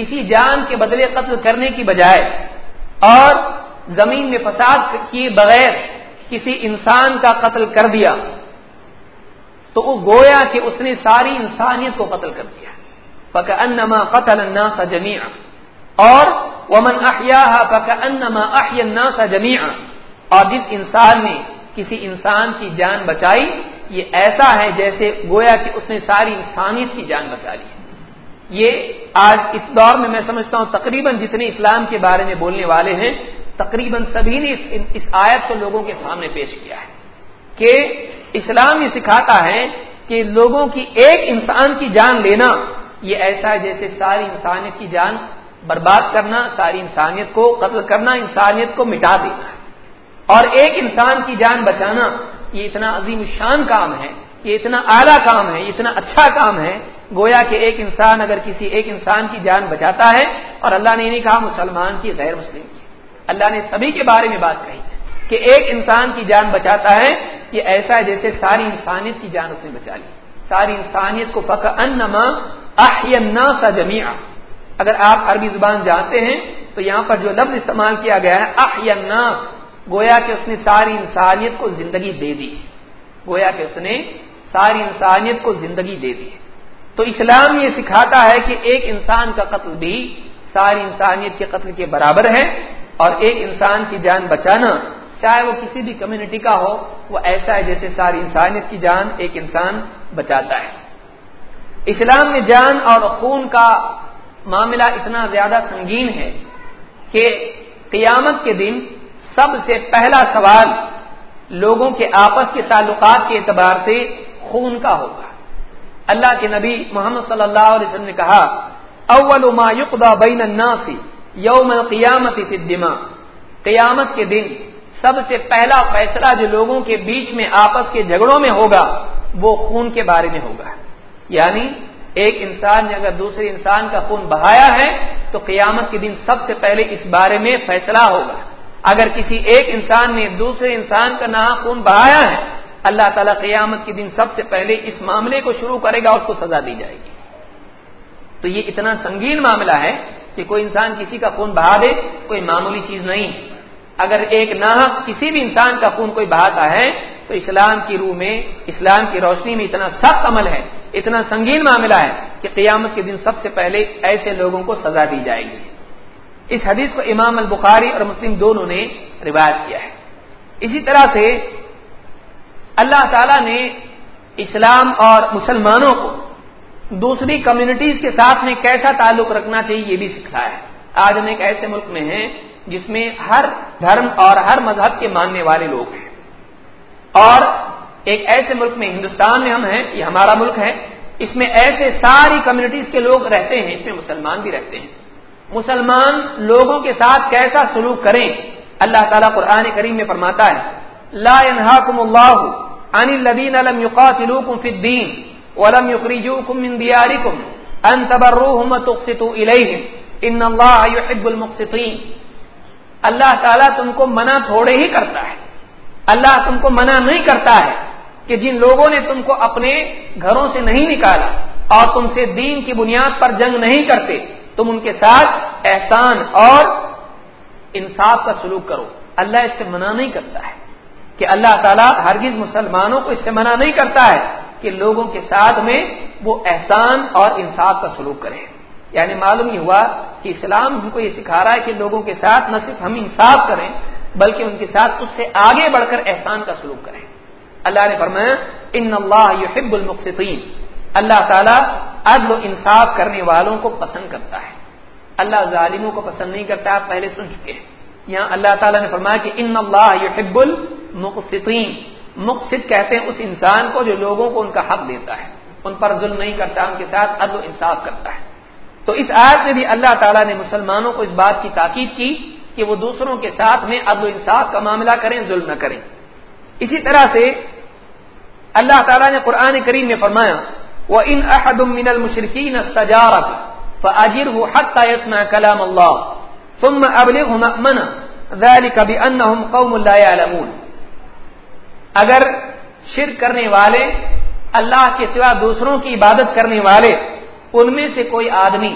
[SPEAKER 1] کسی جان کے بدلے قتل کرنے کی بجائے اور زمین میں فساد کیے بغیر کسی انسان کا قتل کر دیا، تو وہ گویا کہ اس نے ساری انسانیت کو قتل کر دیا۔ پک انما قتل الناس جميعا۔ اور ومن احیاها فكانما احيا الناس جميعا۔ اور جس انسان نے کسی انسان کی جان بچائی، یہ ایسا ہے جیسے گویا کہ اس نے ساری انسانیت کی جان بچا لی۔ یہ آج اس دور میں میں سمجھتا ہوں تقریباً جتنے اسلام کے بارے میں بولنے والے ہیں تقریباً سبھی نے اس, اس آیت کو لوگوں کے سامنے پیش کیا ہے کہ اسلام یہ سکھاتا ہے کہ لوگوں کی ایک انسان کی جان لینا یہ ایسا ہے جیسے ساری انسانیت کی جان برباد کرنا ساری انسانیت کو قتل کرنا انسانیت کو مٹا دینا۔ اور ایک انسان کی جان بچانا یہ اتنا عظیم شان کام ہے یہ اتنا اعلیٰ کام ہے اتنا اچھا کام ہے، گویا کہ ایک انسان اگر کسی ایک انسان کی جان بچاتا ہے اور اللہ نے یہ نہیں کہا مسلمان کی غیر مسلم کی۔ اللہ نے سبھی کے بارے میں بات کہی کہ ایک انسان کی جان بچاتا ہے، یہ ایسا ہے جیسے ساری انسانیت کی جان اس نے بچا لی۔ ساری انسانیت کو فق انما احینا سا جمیا اگر آپ عربی زبان جانتے ہیں، تو یہاں پر جو لفظ استعمال کیا گیا ہے احینا گویا کہ اس نے ساری انسانیت کو زندگی دے دی۔ گویا کہ اس نے ساری انسانیت کو زندگی دے دی تو اسلام یہ سکھاتا ہے کہ ایک انسان کا قتل بھی ساری انسانیت کے قتل کے برابر ہے اور ایک انسان کی جان بچانا، چاہے وہ کسی بھی کمیونٹی کا ہو، وہ ایسا ہے جیسے ساری انسانیت کی جان ایک انسان بچاتا ہے۔ اسلام میں جان اور خون کا معاملہ اتنا زیادہ سنگین ہے کہ قیامت کے دن سب سے پہلا سوال لوگوں کے آپس کے تعلقات کے اعتبار سے خون کا ہوگا۔ اللہ کے نبی محمد صلی اللہ علیہ وسلم نے کہا، اول ما يقضى بین الناس یوم القیامت فی الدماء. قیامت کے دن سب سے پہلا فیصلہ جو لوگوں کے بیچ میں آپس کے جھگڑوں میں ہوگا، وہ خون کے بارے میں ہوگا۔ یعنی ایک انسان نے اگر دوسرے انسان کا خون بہایا ہے، تو قیامت کے دن سب سے پہلے اس بارے میں فیصلہ ہوگا۔ اگر کسی ایک انسان نے دوسرے انسان کا نہ خون بہایا ہے اللہ تعالیٰ قیامت کے دن سب سے پہلے اس معاملے کو شروع کرے گا اور اس کو سزا دی جائے گی۔ تو یہ اتنا سنگین معاملہ ہے کہ کوئی انسان کسی کا خون بہا دے، کوئی معمولی چیز نہیں۔ اگر ایک ناحق کسی بھی انسان کا خون کوئی بہاتا ہے، تو اسلام کی روح میں، اسلام کی روشنی میں اتنا سخت عمل ہے، اتنا سنگین معاملہ ہے کہ قیامت کے دن سب سے پہلے ایسے لوگوں کو سزا دی جائے گی۔ اس حدیث کو امام البخاری اور مسلم دونوں نے روایت کیا ہے۔ اسی طرح سے اللہ تعالی نے اسلام اور مسلمانوں کو دوسری کمیونٹیز کے ساتھ میں کیسا تعلق رکھنا چاہیے یہ بھی سکھایا ہے۔ آج ہم ایک ایسے ملک میں ہیں جس میں ہر دھرم اور ہر مذہب کے ماننے والے لوگ ہیں۔ اور ایک ایسے ملک میں ہندوستان میں ہم ہیں، یہ ہمارا ملک ہے۔ اس میں ایسے ساری کمیونٹیز کے لوگ رہتے ہیں، اس میں مسلمان بھی رہتے ہیں۔ مسلمان لوگوں کے ساتھ کیسا سلوک کریں، اللہ تعالیٰ قرآن کریم میں فرماتا ہے، لا ينهاكم الله عن الذين لم يقاتلوكم في الدين ولم يخرجوكم من دياركم ان تبروهم وتقسطوا اليهم ان الله يحب المقسطين. اللہ تعالیٰ تم کو منع تھوڑے ہی کرتا ہے. اللہ تم کو منع نہیں کرتا ہے کہ جن لوگوں نے تم کو اپنے گھروں سے نہیں نکالا اور تم سے دین کی بنیاد پر جنگ نہیں کرتے، تم ان کے ساتھ احسان اور انصاف کا سلوک کرو. اللہ اس سے منع نہیں کرتا ہے۔ کہ اللہ تعالیٰ ہرگز مسلمانوں کو اس سے منع نہیں کرتا ہے کہ لوگوں کے ساتھ میں وہ احسان اور انصاف کا سلوک کرے۔ یعنی معلوم یہ ہوا کہ اسلام ہم کو یہ سکھا رہا ہے کہ لوگوں کے ساتھ نہ صرف ہم انصاف کریں بلکہ ان کے ساتھ اس سے آگے بڑھ کر احسان کا سلوک کریں۔ اللہ نے فرمایا، ان اللہ یحب المقصین اللہ تعالیٰ عدل و انصاف کرنے والوں کو پسند کرتا ہے۔ اللہ ظالموں کو پسند نہیں کرتا، آپ پہلے سن چکے ہیں۔ یہاں اللہ تعالیٰ نے فرمایا کہ ان اللہ یحب المقصین مقصد کہتے ہیں اس انسان کو جو لوگوں کو ان کا حق دیتا ہے۔ ان پر ظلم نہیں کرتا، ان کے ساتھ عدل و انصاف کرتا ہے۔ تو اس آیت میں بھی اللہ تعالیٰ نے مسلمانوں کو اس بات کی تاکید کی کہ وہ دوسروں کے ساتھ میں عدل و انصاف کا معاملہ کریں، ظلم نہ کریں۔ اسی طرح سے اللہ تعالیٰ نے قرآن کریم میں فرمایا وہ ان احد من المشرقین تجارت فاجر ہو حت یسنا کلام اللہ ثم ابلغ مأمن ذلك بانهم قوم لا يعلمون۔ اگر شرک کرنے والے، اللہ کے سوا دوسروں کی عبادت کرنے والے، ان میں سے کوئی آدمی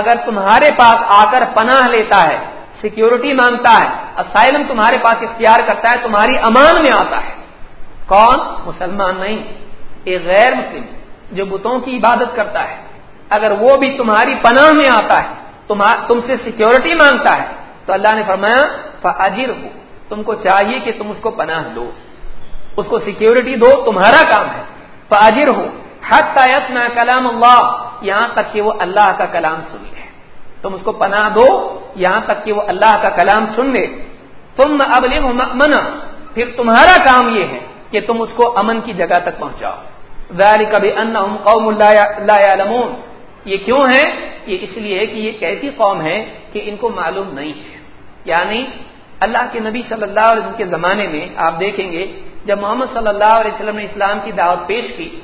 [SPEAKER 1] اگر تمہارے پاس آ کر پناہ لیتا ہے سیکیورٹی مانگتا ہے اسائلم تمہارے پاس اختیار کرتا ہے، تمہاری امان میں آتا ہے، کون؟ مسلمان نہیں ایک غیر مسلم جو بتوں کی عبادت کرتا ہے، اگر وہ بھی تمہاری پناہ میں آتا ہے تم سے سیکیورٹی مانگتا ہے، تو اللہ نے فرمایا فاجر ہو تم کو چاہیے کہ تم اس کو پناہ دو۔ اس کو سیکیورٹی دو، تمہارا کام ہے۔ فاجر ہو حت تایت میں کلام اللہ، یہاں تک کہ وہ اللہ کا کلام سن لے۔ تم اس کو پناہ دو، یہاں تک کہ وہ اللہ کا کلام سن لے۔ تم ابل منا پھر تمہارا کام یہ ہے کہ تم اس کو امن کی جگہ تک پہنچاؤ۔ کبھی قوم اللہ یہ کیوں ہے؟ یہ اس لیے کہ یہ ایسی قوم ہے کہ ان کو معلوم نہیں ہے۔ یعنی اللہ کے نبی صلی اللہ علیہ وسلم کے زمانے میں آپ دیکھیں گے جب محمد صلی اللہ علیہ وسلم نے اسلام کی دعوت پیش کی،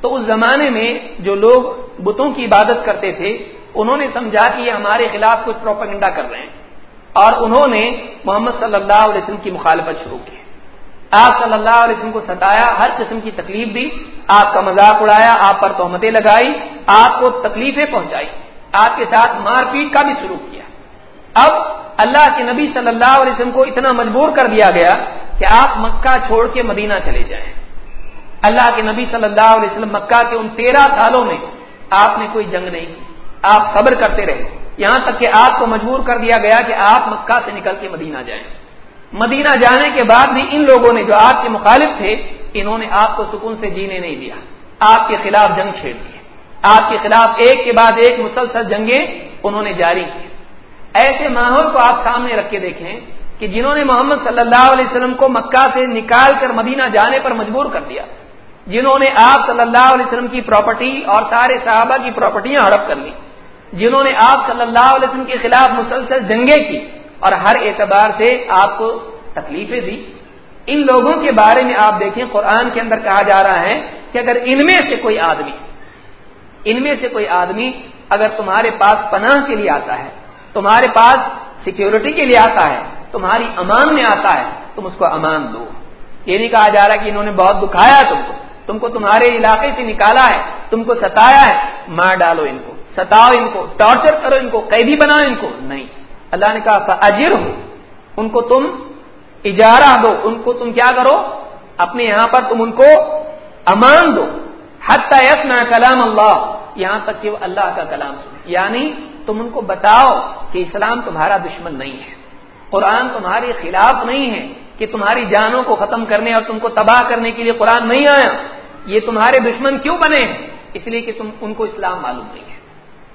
[SPEAKER 1] تو اس زمانے میں جو لوگ بتوں کی عبادت کرتے تھے، انہوں نے سمجھا کہ یہ ہمارے خلاف کچھ پروپگنڈا کر رہے ہیں۔ اور انہوں نے محمد صلی اللہ علیہ وسلم کی مخالفت شروع کی۔ آپ صلی اللہ علیہ وسلم کو ستایا، ہر قسم کی تکلیف دی۔ آپ کا مذاق اڑایا، آپ پر تہمتیں لگائی، آپ کو تکلیفیں پہنچائی۔ آپ کے ساتھ مار پیٹ کا بھی شروع کیا۔ اب اللہ کے نبی صلی اللہ علیہ وسلم کو اتنا مجبور کر دیا گیا کہ آپ مکہ چھوڑ کے مدینہ چلے جائیں۔ اللہ کے نبی صلی اللہ علیہ وسلم مکہ کے ان تیرہ سالوں میں آپ نے کوئی جنگ نہیں کی۔ آپ صبر کرتے رہے۔ یہاں تک کہ آپ کو مجبور کر دیا گیا کہ آپ مکہ سے نکل کے مدینہ جائیں۔ مدینہ جانے کے بعد بھی ان لوگوں نے جو آپ کے مخالف تھے، انہوں نے آپ کو سکون سے جینے نہیں دیا۔ آپ کے خلاف جنگ چھیڑ دی۔ آپ کے خلاف ایک کے بعد ایک مسلسل جنگیں انہوں نے جاری کی۔ ایسے ماحول کو آپ سامنے رکھ کے دیکھیں کہ جنہوں نے محمد صلی اللہ علیہ وسلم کو مکہ سے نکال کر مدینہ جانے پر مجبور کر دیا، جنہوں نے آپ صلی اللہ علیہ وسلم کی پراپرٹی اور سارے صحابہ کی پراپرٹیاں ہڑپ کر لی، جنہوں نے آپ صلی اللہ علیہ وسلم کے خلاف مسلسل جنگیں کی اور ہر اعتبار سے آپ کو تکلیفیں دی۔ ان لوگوں کے بارے میں آپ دیکھیں، قرآن کے اندر کہا جا رہا ہے کہ اگر ان میں سے کوئی آدمی، ان میں سے کوئی آدمی اگر تمہارے پاس پناہ کے لیے آتا ہے، تمہارے پاس سیکیورٹی کے لیے آتا ہے تمہاری امان میں آتا ہے، تم اس کو امان دو۔ یہ نہیں کہا جا رہا کہ انہوں نے بہت دکھایا تم کو۔ تم کو تمہارے علاقے سے نکالا ہے، تم کو ستایا ہے، مار ڈالو ان کو۔ ستاؤ ان کو، ٹارچر کرو ان کو، قیدی بناؤ ان کو۔ نہیں۔ اللہ نے کہا اجر ہو ان کو تم اجارہ دو۔ ان کو تم کیا کرو؟ اپنے یہاں پر تم ان کو امان دو۔ حتی یسنا کلام اللہ۔ یہاں تک کہ وہ اللہ کا کلام سنے۔ یعنی تم ان کو بتاؤ کہ اسلام تمہارا دشمن نہیں ہے۔ قرآن تمہارے خلاف نہیں ہے کہ تمہاری جانوں کو ختم کرنے اور تم کو تباہ کرنے کے لیے قرآن نہیں آیا۔ یہ تمہارے دشمن کیوں بنے ہیں؟ اس لیے کہ تم ان کو اسلام معلوم نہیں ہے۔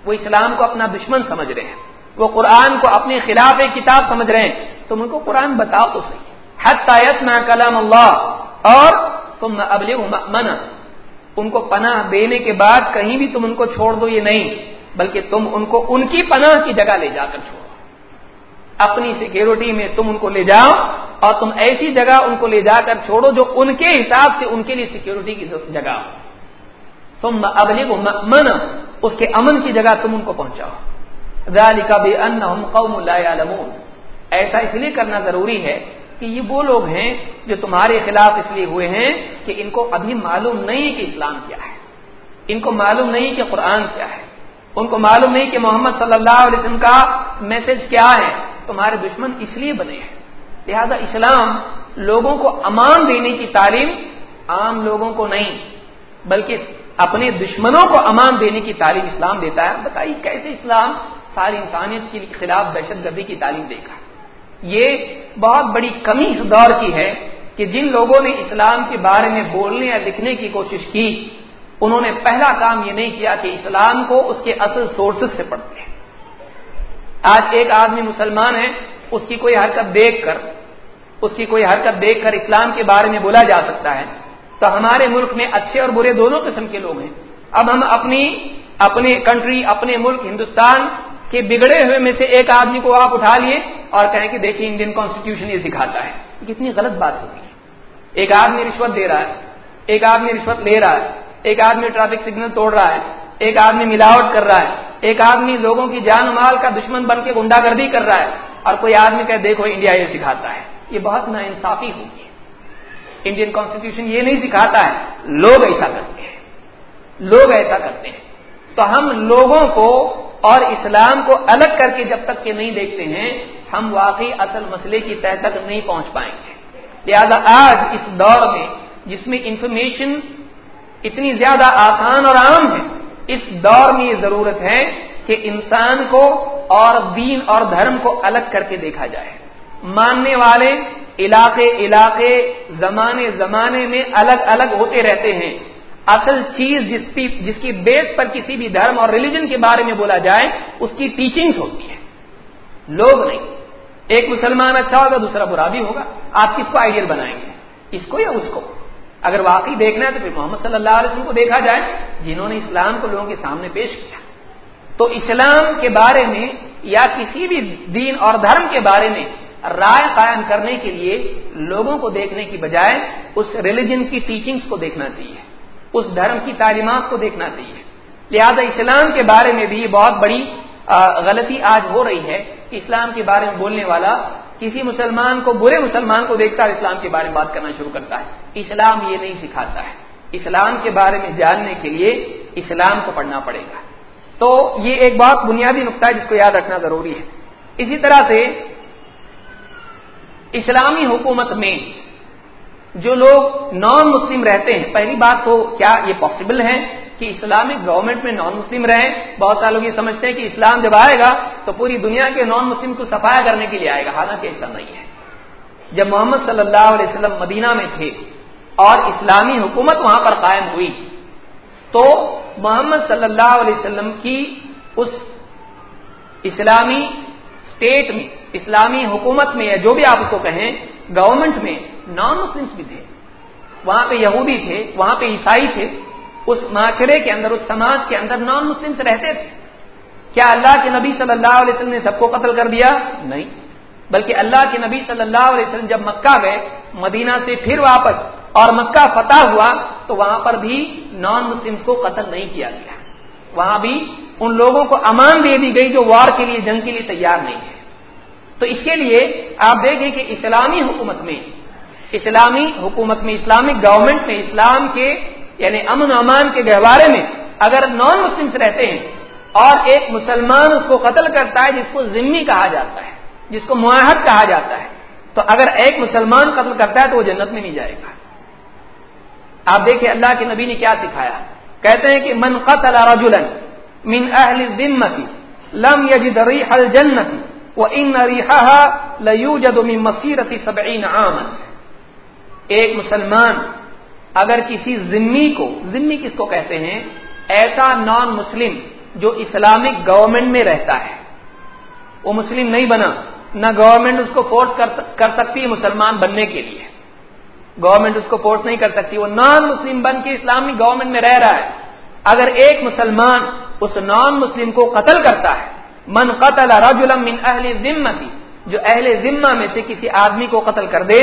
[SPEAKER 1] وہ اسلام کو اپنا دشمن سمجھ رہے ہیں۔ وہ قرآن کو اپنے خلاف ایک کتاب سمجھ رہے ہیں۔ تم ان کو قرآن بتاؤ تو صحیح۔ حد تایت میں کلام اللہ۔ اور تم ابل من ان کو پناہ دینے کے بعد کہیں بھی تم ان کو چھوڑ دو، یہ نہیں، بلکہ تم ان کو ان کی پناہ کی جگہ لے جا کر چھوڑو۔ اپنی سیکورٹی میں تم ان کو لے جاؤ اور تم ایسی جگہ ان کو لے جا کر چھوڑو جو ان کے حساب سے ان کے لیے سیکورٹی کی جگہ ہو۔ تم ابلی کو من اس کے امن کی جگہ تم ان کو پہنچاؤ۔ کا ان قوم ایسا اس لیے کرنا ضروری ہے کہ یہ وہ لوگ ہیں جو تمہارے خلاف اس لیے ہوئے ہیں کہ ان کو ابھی معلوم نہیں کہ اسلام کیا ہے۔ ان کو معلوم نہیں کہ قرآن کیا ہے۔ ان کو معلوم نہیں کہ محمد صلی اللہ علیہ وسلم کا میسج کیا ہے۔ تمہارے دشمن اس لیے بنے ہیں۔ لہذا اسلام لوگوں کو امان دینے کی تعلیم عام لوگوں کو نہیں، بلکہ اپنے دشمنوں کو امان دینے کی تعلیم اسلام دیتا ہے۔ بتائیے کیسے اسلام ساری انسانیت کے خلاف دہشت گردی کی تعلیم دے گا؟ یہ بہت بڑی کمی اس دور کی ہے کہ جن لوگوں نے اسلام کے بارے میں بولنے یا لکھنے کی کوشش کی، انہوں نے پہلا کام یہ نہیں کیا کہ اسلام کو اس کے اصل سورسز سے پڑھتے ہیں۔ آج ایک آدمی مسلمان ہے، اس کی کوئی حرکت دیکھ کر، اس کی کوئی حرکت دیکھ کر اسلام کے بارے میں بولا جا سکتا ہے۔ تو ہمارے ملک میں اچھے اور برے دونوں قسم کے لوگ ہیں۔ اب ہم اپنی اپنے کنٹری اپنے ملک ہندوستان کے بگڑے ہوئے میں سے ایک آدمی کو آپ اٹھا لیے اور کہیں کہ دیکھیے انڈین کانسٹیٹیوشن یہ سکھاتا ہے۔ کتنی غلط بات ہوگی ایک آدمی رشوت دے رہا ہے، ایک آدمی رشوت لے رہا ہے، ایک آدمی ٹریفک سگنل توڑ رہا ہے۔ ایک آدمی ملاوٹ کر رہا ہے، ایک آدمی لوگوں کی جان مال کا دشمن بن کے گنڈا گردی کر رہا ہے، اور کوئی آدمی کہ دیکھو انڈیا یہ سکھاتا ہے۔ یہ بہت نا انصافی ہوگی انڈین کانسٹیٹیوشن یہ نہیں سکھاتا ہے، لوگ ایسا کرتے ہیں۔ لوگ ایسا کرتے ہیں۔ تو ہم لوگوں کو اور اسلام کو الگ کر کے جب تک کہ نہیں دیکھتے ہیں، ہم واقعی اصل مسئلے کی تہ تک نہیں پہنچ پائیں گے۔ لہذا آج اس دور میں، جس میں انفارمیشن اتنی زیادہ آسان اور عام ہے اس دور میں یہ ضرورت ہے کہ انسان کو اور دین اور دھرم کو الگ کر کے دیکھا جائے۔ ماننے والے علاقے علاقے، زمانے زمانے میں الگ الگ ہوتے رہتے ہیں۔ اصل چیز جس کی جس کی بیس پر کسی بھی دھرم اور ریلیجن کے بارے میں بولا جائے، اس کی ٹیچنگز ہوتی ہے لوگ نہیں۔ ایک مسلمان اچھا ہوگا، دوسرا برا بھی ہوگا۔ آپ کس کو آئیڈیل بنائیں گے؟ اس کو یا اس کو؟ اگر واقعی دیکھنا ہے تو پھر محمد صلی اللہ علیہ وسلم کو دیکھا جائے جنہوں نے اسلام کو لوگوں کے سامنے پیش کیا۔ تو اسلام کے بارے میں یا کسی بھی دین اور دھرم کے بارے میں رائے قائم کرنے کے لیے لوگوں کو دیکھنے کی بجائے اس ریلیجن کی ٹیچنگز کو دیکھنا چاہیے، اس دھرم کی تعلیمات کو دیکھنا چاہیے۔ لہذا اسلام کے بارے میں بھی بہت بڑی غلطی آج ہو رہی ہے۔ اسلام کے بارے میں بولنے والا کسی مسلمان کو برے مسلمان کو دیکھتا ہے اسلام کے بارے میں بات کرنا شروع کرتا ہے۔ اسلام یہ نہیں سکھاتا ہے۔ اسلام کے بارے میں جاننے کے لیے اسلام کو پڑھنا پڑے گا۔ تو یہ ایک بہت بنیادی نقطہ ہے جس کو یاد رکھنا ضروری ہے۔ اسی طرح سے اسلامی حکومت میں جو لوگ نان مسلم رہتے ہیں، پہلی بات تو کیا یہ پاسبل ہے؟ کہ اسلامک گورنمنٹ میں نان مسلم رہیں، بہت سارے لوگ یہ سمجھتے ہیں کہ اسلام جب آئے گا تو پوری دنیا کے نان مسلم کو صفایا کرنے کے لیے آئے گا، حالانکہ ایسا نہیں ہے۔ جب محمد صلی اللہ علیہ وسلم مدینہ میں تھے اور اسلامی حکومت وہاں پر قائم ہوئی، تو محمد صلی اللہ علیہ وسلم کی اس اسلامی اسٹیٹ میں، اسلامی حکومت میں یا جو بھی آپ اس کو کہیں گورنمنٹ میں نان مسلمس بھی تھے۔ وہاں پہ یہودی تھے، وہاں پہ عیسائی تھے۔ اس معاشرے کے اندر، اس سماج کے اندر نان مسلمس رہتے تھے۔ کیا اللہ کے نبی صلی اللہ علیہ وسلم نے سب کو قتل کر دیا؟ نہیں۔ بلکہ اللہ کے نبی صلی اللہ علیہ وسلم جب مکہ گئے، مدینہ سے پھر واپس اور مکہ فتح ہوا، تو وہاں پر بھی نان مسلم کو قتل نہیں کیا گیا۔ وہاں بھی ان لوگوں کو امان دے دی گئی جو وار کے لیے، جنگ کے لیے تیار نہیں ہے تو اس کے لیے آپ دیکھیں کہ اسلامی حکومت میں، اسلامی حکومت میں، اسلامک گورنمنٹ میں، اسلام کے یعنی امن و امان کے گہوارے میں اگر نان مسلم رہتے ہیں اور ایک مسلمان اس کو قتل کرتا ہے جس کو ذمی کہا جاتا ہے، جس کو معاہد کہا جاتا ہے، تو اگر ایک مسلمان قتل کرتا ہے تو وہ جنت میں نہیں جائے گا۔ آپ دیکھیں اللہ کے نبی نے کیا سکھایا۔ کہتے ہیں کہ من قتل رجلا من اہل الذمتی لم يجد ريح الجنة وان ريحها ليوجد من مسيرة 70 عاما۔ ایک مسلمان اگر کسی ذمی کو، ذمی کس کو کہتے ہیں؟ ایسا نان مسلم جو اسلامک گورنمنٹ میں رہتا ہے۔ وہ مسلم نہیں بنا، نہ گورنمنٹ اس کو فورس کر سکتی ہے مسلمان بننے کے لیے۔ گورنمنٹ اس کو فورس نہیں کر سکتی، وہ نان مسلم بن کے اسلامی گورنمنٹ میں رہ رہا ہے۔ اگر ایک مسلمان اس نان مسلم کو قتل کرتا ہے، من قتل رجلا من اہل ذمتی جو اہل ذمہ میں سے کسی آدمی کو قتل کر دے،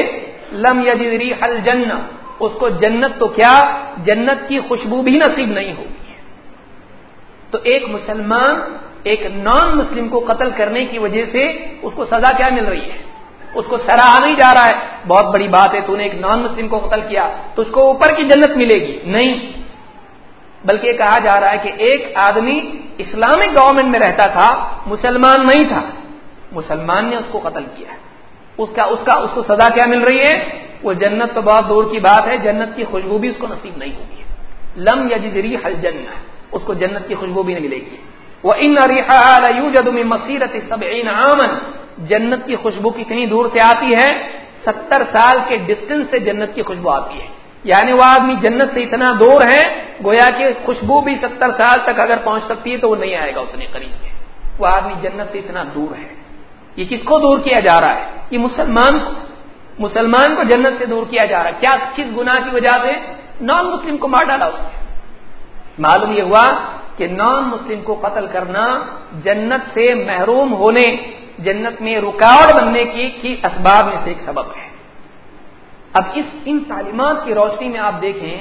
[SPEAKER 1] لم یجد ریح الجنہ اس کو جنت تو کیا جنت کی خوشبو بھی نصیب نہیں ہوگی۔ تو ایک مسلمان، ایک نان مسلم کو قتل کرنے کی وجہ سے اس کو سزا کیا مل رہی ہے؟ اس کو سراہا نہیں جا رہا ہے۔ بہت بڑی بات ہے، تو نے ایک نان مسلم کو قتل کیا، تو اس کو اوپر کی جنت ملے گی۔ نہیں۔ بلکہ کہا جا رہا ہے کہ ایک آدمی اسلامک گورنمنٹ میں رہتا تھا، مسلمان نہیں تھا۔ مسلمان نے اس کو قتل کیا۔ اس کا اس کا، اس کو سزا کیا مل رہی ہے؟ وہ جنت تو بہت دور کی بات ہے، جنت کی خوشبو بھی اس کو نصیب نہیں ہوگی۔ لم یجری حل جن اس کو جنت کی خوشبو بھی نہیں ملے گی۔ وہ ان مسیرت سب جنت کی خوشبو کتنی دور سے آتی ہے، ستر سال کے ڈسٹینس سے جنت کی خوشبو آتی ہے۔ یعنی وہ آدمی جنت سے اتنا دور ہے، گویا کہ خوشبو بھی ستر سال تک اگر پہنچ سکتی ہے تو وہ نہیں آئے گا اتنے قریب میں۔ وہ آدمی جنت سے اتنا دور ہے۔ یہ کس کو دور کیا جا رہا ہے؟ یہ مسلمان کو۔ مسلمان کو جنت سے دور کیا جا رہا کیا کس گنا کی وجہ سے؟ نان مسلم کو مار ڈالا اس نے۔ معلوم یہ ہوا کہ نان مسلم کو قتل کرنا جنت سے محروم ہونے، جنت میں رکاوٹ بننے کی کی اسباب میں سے ایک سبب ہے۔ اب اس، ان تعلیمات کی روشنی میں آپ دیکھیں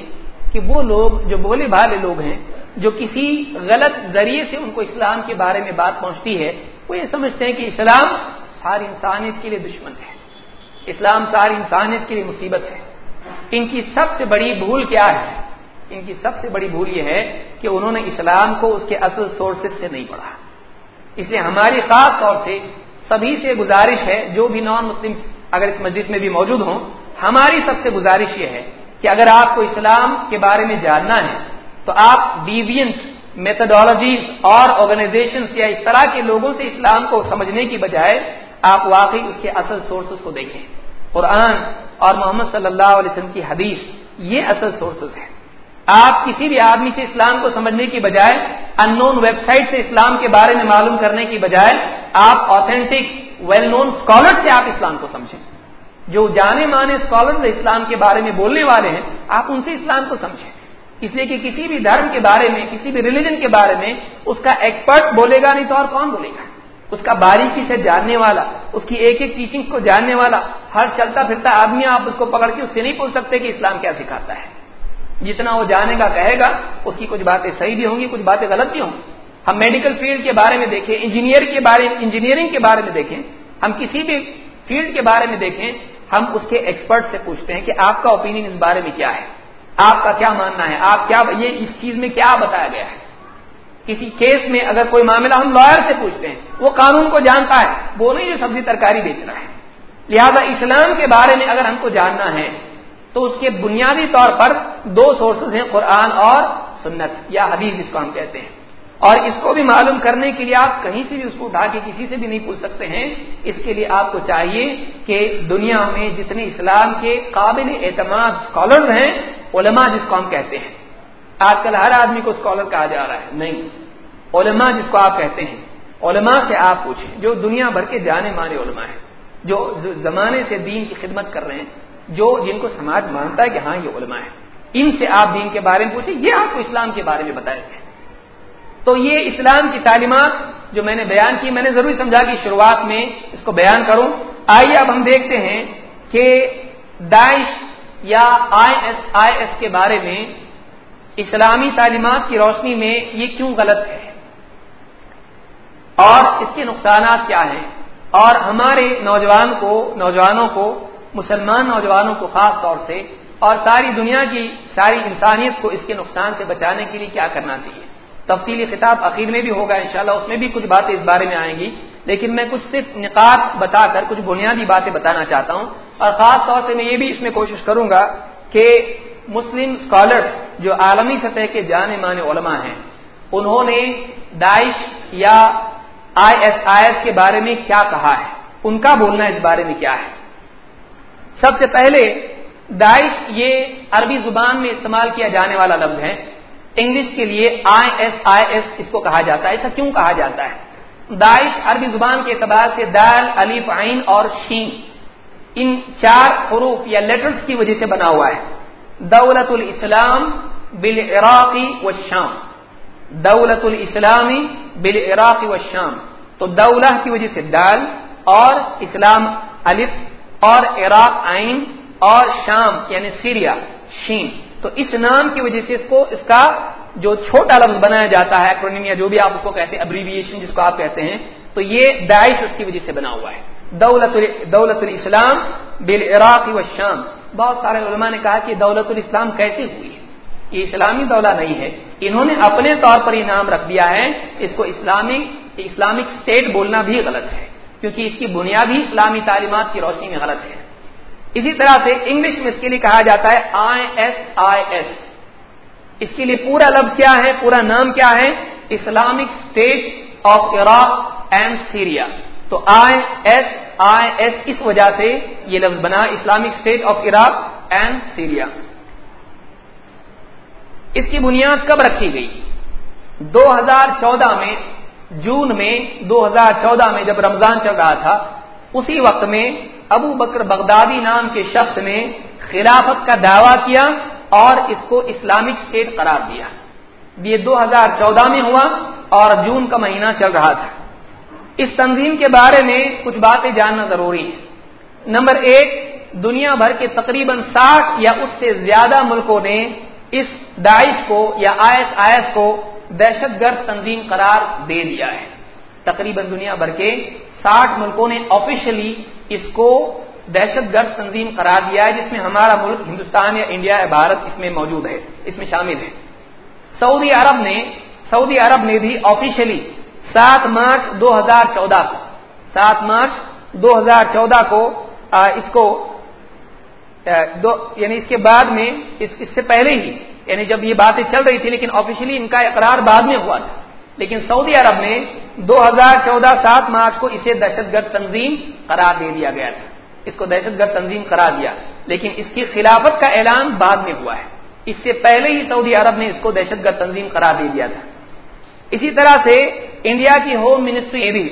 [SPEAKER 1] کہ وہ لوگ، جو بولے بھالے لوگ ہیں، جو کسی غلط ذریعے سے ان کو اسلام کے بارے میں بات پہنچتی ہے، وہ یہ سمجھتے ہیں کہ اسلام ساری انسانیت کے لیے دشمن ہے۔ اسلام ساری انسانیت کے لیے مصیبت ہے۔ ان کی سب سے بڑی بھول کیا ہے؟ ان کی سب سے بڑی بھول یہ ہے کہ انہوں نے اسلام کو اس کے اصل سورسز سے نہیں پڑھا۔ اس لیے ہماری خاص طور سے سبھی سے گزارش ہے، جو بھی نان مسلم اگر اس مسجد میں بھی موجود ہوں، ہماری سب سے گزارش یہ ہے کہ اگر آپ کو اسلام کے بارے میں جاننا ہے، تو آپ ڈیوینٹ میتھڈالوجیز اور آرگنائزیشن یا اس طرح کے لوگوں سے اسلام کو سمجھنے کی بجائے آپ واقعی اس کے اصل سورسز کو دیکھیں۔ قرآن اور محمد صلی اللہ علیہ وسلم کی حدیث یہ اصل سورسز ہے آپ کسی بھی آدمی سے اسلام کو سمجھنے کی بجائے ان نون ویب سائٹ سے اسلام کے بارے میں معلوم کرنے کی بجائے آپ آتھینٹک ویل نون اسکالر سے آپ اسلام کو سمجھیں۔ جو جانے مانے اسکالر اسلام کے بارے میں بولنے والے ہیں، آپ ان سے اسلام کو سمجھیں۔ اس لیے کہ کسی بھی دھرم کے بارے میں، کسی بھی ریلیجن کے بارے میں اس کا ایکسپرٹ بولے گا نہیں تو اور کون بولے گا؟ اس کا باریکی سے جاننے والا، اس کی ایک ایک ٹیچنگ کو جاننے والا، ہر چلتا پھرتا آدمی آپ اس کو پکڑ کے اس سے نہیں پوچھ سکتے کہ اسلام کیا سکھاتا ہے۔ جتنا وہ جانے کا کہے گا، اس کی کچھ باتیں صحیح بھی ہوں گی، کچھ باتیں غلط بھی ہوں گی۔ ہم میڈیکل فیلڈ کے بارے میں دیکھیں انجینئر کے بارے میں انجینئرنگ کے بارے میں دیکھیں۔ ہم کسی بھی فیلڈ کے بارے میں دیکھیں، ہم اس کے ایکسپرٹ سے پوچھتے ہیں کہ آپ کا اوپینین اس بارے میں کیا ہے؟ آپ کا کیا ماننا ہے؟ آپ کیا، یہ اس چیز میں کیا بتایا گیا ہے؟ کسی کیس میں اگر کوئی معاملہ ہم لائر سے پوچھتے ہیں، وہ قانون کو جانتا ہے، وہ نہیں جو سبزی ترکاری بیچ رہا ہے۔ لہذا اسلام کے بارے میں اگر ہم کو جاننا ہے، تو اس کے بنیادی طور پر دو سورسز ہیں، قرآن اور سنت یا حدیث جس کو ہم کہتے ہیں۔ اور اس کو بھی معلوم کرنے کے لیے آپ کہیں سے بھی اس کو اٹھا کے کسی سے بھی نہیں پوچھ سکتے ہیں۔ اس کے لیے آپ کو چاہیے کہ دنیا میں جتنے اسلام کے قابل اعتماد اسکالرز ہیں، علماء جس کو ہم کہتے ہیں۔ آج کل ہر آدمی کو اسکالر کہا جا رہا ہے، نہیں۔ علماء جس کو آپ کہتے ہیں، علماء سے آپ پوچھیں، جو دنیا بھر کے جانے مانے علماء ہیں، جو زمانے سے دین کی خدمت کر رہے ہیں، جو جن کو سماج مانتا ہے کہ ہاں یہ علماء ہے ان سے آپ دین کے بارے میں پوچھیں، یہ آپ کو اسلام کے بارے میں بتائے تھے تو یہ اسلام کی تعلیمات جو میں نے بیان کی، میں نے ضروری سمجھا کہ شروعات میں اس کو بیان کروں۔ آئیے اب ہم دیکھتے ہیں کہ داعش یا آئی ایس آئی ایس کے بارے میں اسلامی تعلیمات کی روشنی میں یہ کیوں غلط ہے؟ اور اس کے نقصانات کیا ہیں؟ اور ہمارے نوجوان کو، نوجوانوں کو، مسلمان نوجوانوں کو خاص طور سے اور ساری دنیا کی ساری انسانیت کو اس کے نقصان سے بچانے کے لیے کیا کرنا چاہیے؟ تفصیلی خطاب عقید میں بھی ہوگا انشاءاللہ، اس میں بھی کچھ باتیں اس بارے میں آئیں گی، لیکن میں کچھ صرف نکات بتا کر، کچھ بنیادی باتیں بتانا چاہتا ہوں۔ اور خاص طور سے میں یہ بھی اس میں کوشش کروں گا کہ مسلم اسکالرس جو عالمی سطح کے جانے مانے علماء ہیں، انہوں نے داعش یا آئی ایس آئی ایس کے بارے میں کیا کہا ہے؟ ان کا بولنا اس بارے میں کیا ہے؟ سب سے پہلے داعش یہ عربی زبان میں استعمال کیا جانے والا لفظ ہے۔ انگلش کے لیے آئی ایس آئی ایس اس کو کہا جاتا ہے۔ ایسا کیوں کہا جاتا ہے؟ داعش عربی زبان کے اعتبار سے دال علیف عین اور شین، ان چار حروف یا لیٹرز کی وجہ سے بنا ہوا ہے۔ دولت الاسلام بالعراقی و شام دولت الاسلامی بالعراقی و شام تو دولہ کی وجہ سے دال اور اسلام الف اور عراق آئین اور شام یعنی سیریا، شین. تو اس نام کی وجہ سے اس کو اس کا جو چھوٹا لفظ بنایا جاتا ہے یا جو بھی آپ اس کو کہتے ہیں ابریویشن جس کو آپ کہتے ہیں، تو یہ داعش اس کی وجہ سے بنا ہوا ہے. دولت دولت الاسلام بالعراق و شام بہت سارے علماء نے کہا کہ دولت الاسلام کیسے ہوئی ہے؟ یہ اسلامی دولہ نہیں ہے۔ انہوں نے اپنے طور پر یہ نام رکھ دیا ہے۔ اس کو اسلامی، اسلامک اسٹیٹ بولنا بھی غلط ہے۔ کیونکہ اس کی بنیادی اسلامی تعلیمات کی روشنی میں غلط ہے۔ اسی طرح سے انگلش میں اس کے لیے کہا جاتا ہے آئی ایس آئی ایس۔ اس کے لیے پورا لفظ کیا ہے؟ پورا نام کیا ہے؟ Islamic State of Iraq and Syria. تو آئی ایس آئی ایس اس وجہ سے یہ لفظ بنا Islamic State of Iraq and Syria اس کی بنیاد کب رکھی گئی؟ دو ہزار چودہ میں، جون میں دو ہزار چودہ میں جب رمضان چل رہا تھا، اسی وقت میں ابو بکر بغدادی نام کے شخص نے خلافت کا دعویٰ کیا اور اس کو اسلامک اسٹیٹ قرار دیا۔ یہ دو ہزار چودہ میں ہوا اور جون کا مہینہ چل رہا تھا۔ اس تنظیم کے بارے میں کچھ باتیں جاننا ضروری ہے نمبر ایک، دنیا بھر کے تقریباً ساٹھ یا اس سے زیادہ ملکوں نے اس داعش کو یا آئی ایس آئی ایس کو دہشت گرد تنظیم قرار دے دیا ہے۔ تقریباً دنیا بھر کے ساٹھ ملکوں نے آفیشلی اس کو دہشت گرد تنظیم قرار دیا ہے، جس میں ہمارا ملک ہندوستان یا انڈیا یا بھارت اس میں موجود ہے، اس میں شامل ہے۔ سعودی عرب نے، سعودی عرب نے بھی آفیشلی سات مارچ دو ہزار چودہ کو۔ سات مارچ دو ہزار چودہ کو اس کو دو یعنی اس کے بعد میں، اس اس سے پہلے ہی یعنی جب یہ باتیں چل رہی تھی، لیکن آفیشلی ان کا اقرار بعد میں ہوا تھا۔ لیکن سعودی عرب نے دو ہزار چودہ سات مارچ کو اسے دہشت گرد تنظیم قرار دے دیا گیا تھا۔ اس کو دہشت گرد تنظیم قرار دیا۔ لیکن اس کی خلافت کا اعلان بعد میں ہوا ہے۔ اس سے پہلے ہی سعودی عرب نے اس کو دہشت گرد تنظیم قرار دے دیا تھا۔ اسی طرح سے انڈیا کی ہوم منسٹری نے بھی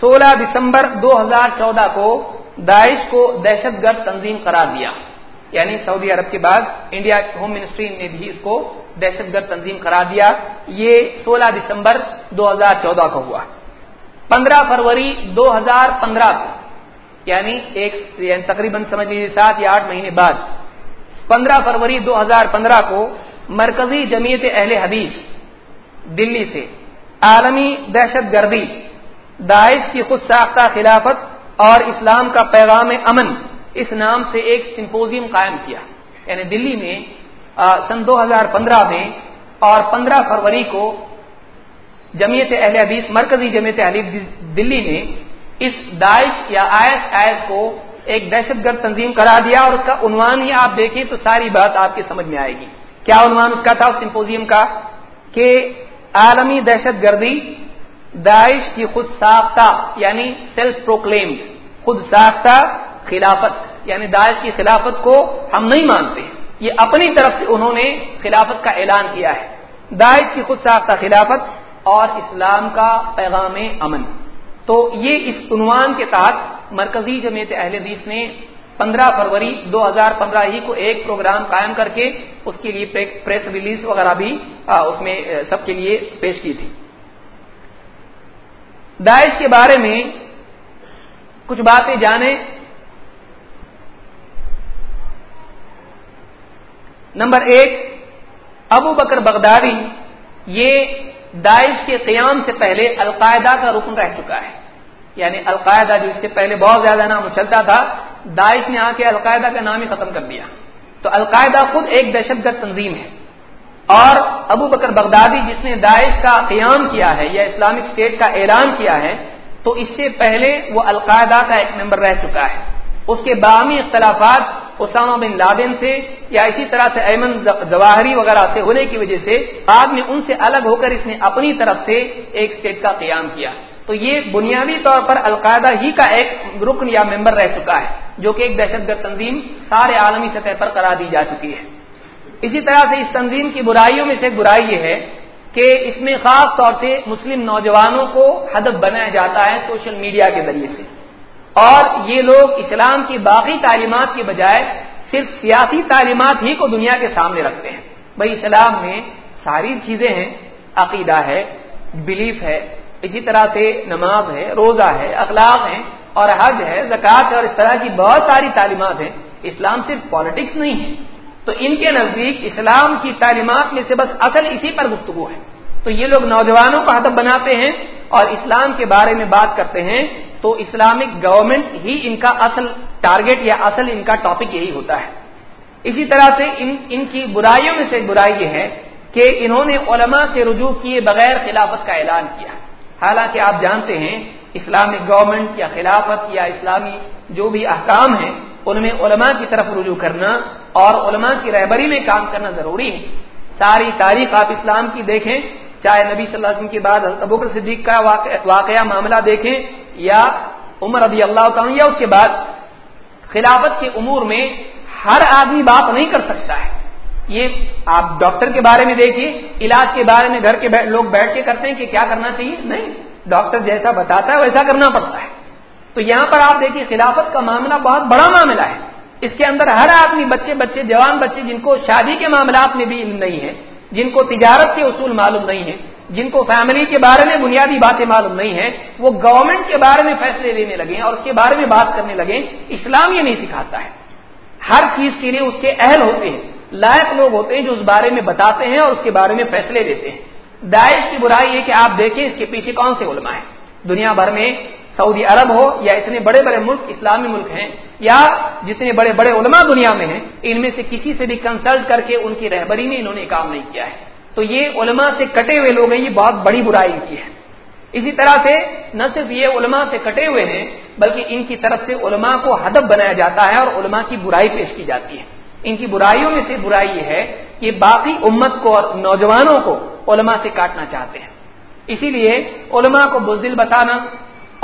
[SPEAKER 1] سولہ دسمبر دو ہزار چودہ کو داعش کو دہشت گرد تنظیم قرار دیا۔ یعنی سعودی عرب کے بعد انڈیا ہوم منسٹری نے بھی اس کو دہشت گرد تنظیم قرار دیا۔ یہ سولہ دسمبر دو ہزار چودہ کو ہوا۔ پندرہ فروری دو ہزار پندرہ کو یعنی ایک یعنی تقریباً سمجھ لیجیے سات یا آٹھ مہینے بعد۔ پندرہ فروری دو ہزار پندرہ کو مرکزی جمیعت اہل حدیث دلی سے۔ عالمی دہشت گردی، داعش کی خود ساختہ خلافت اور اسلام کا پیغام امن، اس نام سے ایک سمپوزیم قائم کیا۔ یعنی دلی میں سن دو ہزار پندرہ میں اور پندرہ فروری کو جمیعت اہل حدیث، مرکزی جمیعت اہل دلی نے اس داعش یا آئس آئس کو ایک دہشت گرد تنظیم کرا دیا اور اس کا عنوان ہی آپ دیکھیں تو ساری بات آپ کی سمجھ میں آئے گی۔ کیا عنوان اس کا تھا اس سمپوزیم کا؟ کہ عالمی دہشت گردی داعش کی خود ساختہ یعنی سیلف پروکلیمڈ خود ساختہ خلافت یعنی داعش کی خلافت کو ہم نہیں مانتے۔ یہ اپنی طرف سے انہوں نے خلافت کا اعلان کیا ہے۔ داعش کی خود ساختہ خلافت اور اسلام کا پیغام امن۔ تو یہ اس عنوان کے تحت مرکزی جمعیت اہل حدیث نے پندرہ فروری دو ہزار پندرہ ہی کو ایک پروگرام قائم کر کے اس کے لیے پریس ریلیز وغیرہ بھی اس میں سب کے لیے پیش کی تھی۔ داعش کے بارے میں کچھ باتیں جانیں۔ نمبر ایک، ابو بکر بغدادی، یہ داعش کے قیام سے پہلے القاعدہ کا رکن رہ چکا ہے۔ یعنی القاعدہ جو اس سے پہلے بہت زیادہ نام اچھلتا تھا، داعش نے آ کے القاعدہ کا نام ہی ختم کر دیا۔ تو القاعدہ خود ایک دہشت گرد تنظیم ہے۔ اور ابو بکر بغدادی جس نے داعش کا قیام کیا ہے یا اسلامک اسٹیٹ کا اعلان کیا ہے، تو اس سے پہلے وہ القاعدہ کا ایک ممبر رہ چکا ہے۔ اس کے باہمی اختلافات اسامہ بن لادن سے یا اسی طرح سے ایمن جواہری وغیرہ سے ہونے کی وجہ سے بعد میں ان سے الگ ہو کر اس نے اپنی طرف سے ایک اسٹیٹ کا قیام کیا۔ تو یہ بنیادی طور پر القاعدہ ہی کا ایک رکن یا ممبر رہ چکا ہے، جو کہ ایک دہشت گرد تنظیم سارے عالمی سطح پر قرار دی جا چکی ہے۔ اسی طرح سے اس تنظیم کی برائیوں میں سے برائی یہ ہے کہ اس میں خاص طور سے مسلم نوجوانوں کو ہدف بنایا جاتا ہے سوشل میڈیا کے ذریعے سے۔ اور یہ لوگ اسلام کی باقی تعلیمات کے بجائے صرف سیاسی تعلیمات ہی کو دنیا کے سامنے رکھتے ہیں۔ بھائی، اسلام میں ساری چیزیں ہیں، عقیدہ ہے بلیف ہے اسی طرح سے نماز ہے، روزہ ہے، اخلاق ہے اور حج ہے، زکوٰۃ ہے اور اس طرح کی بہت ساری تعلیمات ہیں۔ اسلام صرف پالیٹکس نہیں ہے۔ تو ان کے نزدیک اسلام کی تعلیمات میں سے بس اصل اسی پر گفتگو ہے۔ تو یہ لوگ نوجوانوں کا ہدف بناتے ہیں اور اسلام کے بارے میں بات کرتے ہیں تو اسلامک گورنمنٹ ہی ان کا اصل ٹارگیٹ یا اصل ان کا ٹاپک یہی ہوتا ہے۔ اسی طرح سے ان ان کی برائیوں میں سے برائی یہ ہے کہ انہوں نے علماء سے رجوع کیے بغیر خلافت کا اعلان کیا۔ حالانکہ آپ جانتے ہیں اسلامک گورنمنٹ یا خلافت یا اسلامی جو بھی احکام ہیں، ان میں علماء کی طرف رجوع کرنا اور علماء کی رہبری میں کام کرنا ضروری ہے۔ ساری تاریخ آپ اسلام کی دیکھیں، چاہے نبی صلی اللہ علیہ وسلم کے بعد ابکر صدیق کا واقعہ معاملہ دیکھیں یا عمر رضی اللہ تعالیٰ یا اس کے بعد، خلافت کے امور میں ہر آدمی بات نہیں کر سکتا ہے۔ یہ آپ ڈاکٹر کے بارے میں دیکھیے، علاج کے بارے میں گھر کے لوگ بیٹھ کے کرتے ہیں کہ کیا کرنا چاہیے؟ نہیں، ڈاکٹر جیسا بتاتا ہے ویسا کرنا پڑتا ہے۔ تو یہاں پر آپ دیکھیے، خلافت کا معاملہ بہت بڑا معاملہ ہے۔ اس کے اندر ہر آدمی، بچے بچے، جوان بچے جن کو شادی کے معاملات میں بھی علم نہیں ہے، جن کو تجارت کے اصول معلوم نہیں ہے جن کو فیملی کے بارے میں بنیادی باتیں معلوم نہیں ہے وہ گورنمنٹ کے بارے میں فیصلے لینے لگے اور اس کے بارے میں بات کرنے لگے۔ اسلام یہ نہیں سکھاتا ہے۔ ہر چیز کے لیے اس کے اہل ہوتے ہیں۔ لائق لوگ ہوتے ہیں جو اس بارے میں بتاتے ہیں اور اس کے بارے میں فیصلے لیتے ہیں۔ داعش کی برائی ہے کہ آپ دیکھیں اس کے پیچھے کون سے علماء ہیں۔ دنیا بھر میں سعودی عرب ہو یا اتنے بڑے بڑے ملک، اسلامی ملک ہیں، یا جتنے بڑے بڑے علماء دنیا میں ہیں، ان میں سے کسی سے بھی کنسلٹ کر کے ان کی رہبری میں انہوں نے کام نہیں کیا ہے۔ تو یہ علماء سے کٹے ہوئے لوگ ہیں، یہ بہت بڑی برائی ان کی ہے۔ اسی طرح سے نہ صرف یہ علماء سے کٹے ہوئے ہیں، بلکہ ان کی طرف سے علماء کو ہدف بنایا جاتا ہے اور علماء کی برائی پیش کی جاتی ہے۔ ان کی برائیوں میں سے برائی یہ ہے کہ باقی امت کو اور نوجوانوں کو علماء سے کاٹنا چاہتے ہیں۔ اسی لیے علماء کو بزدل بتانا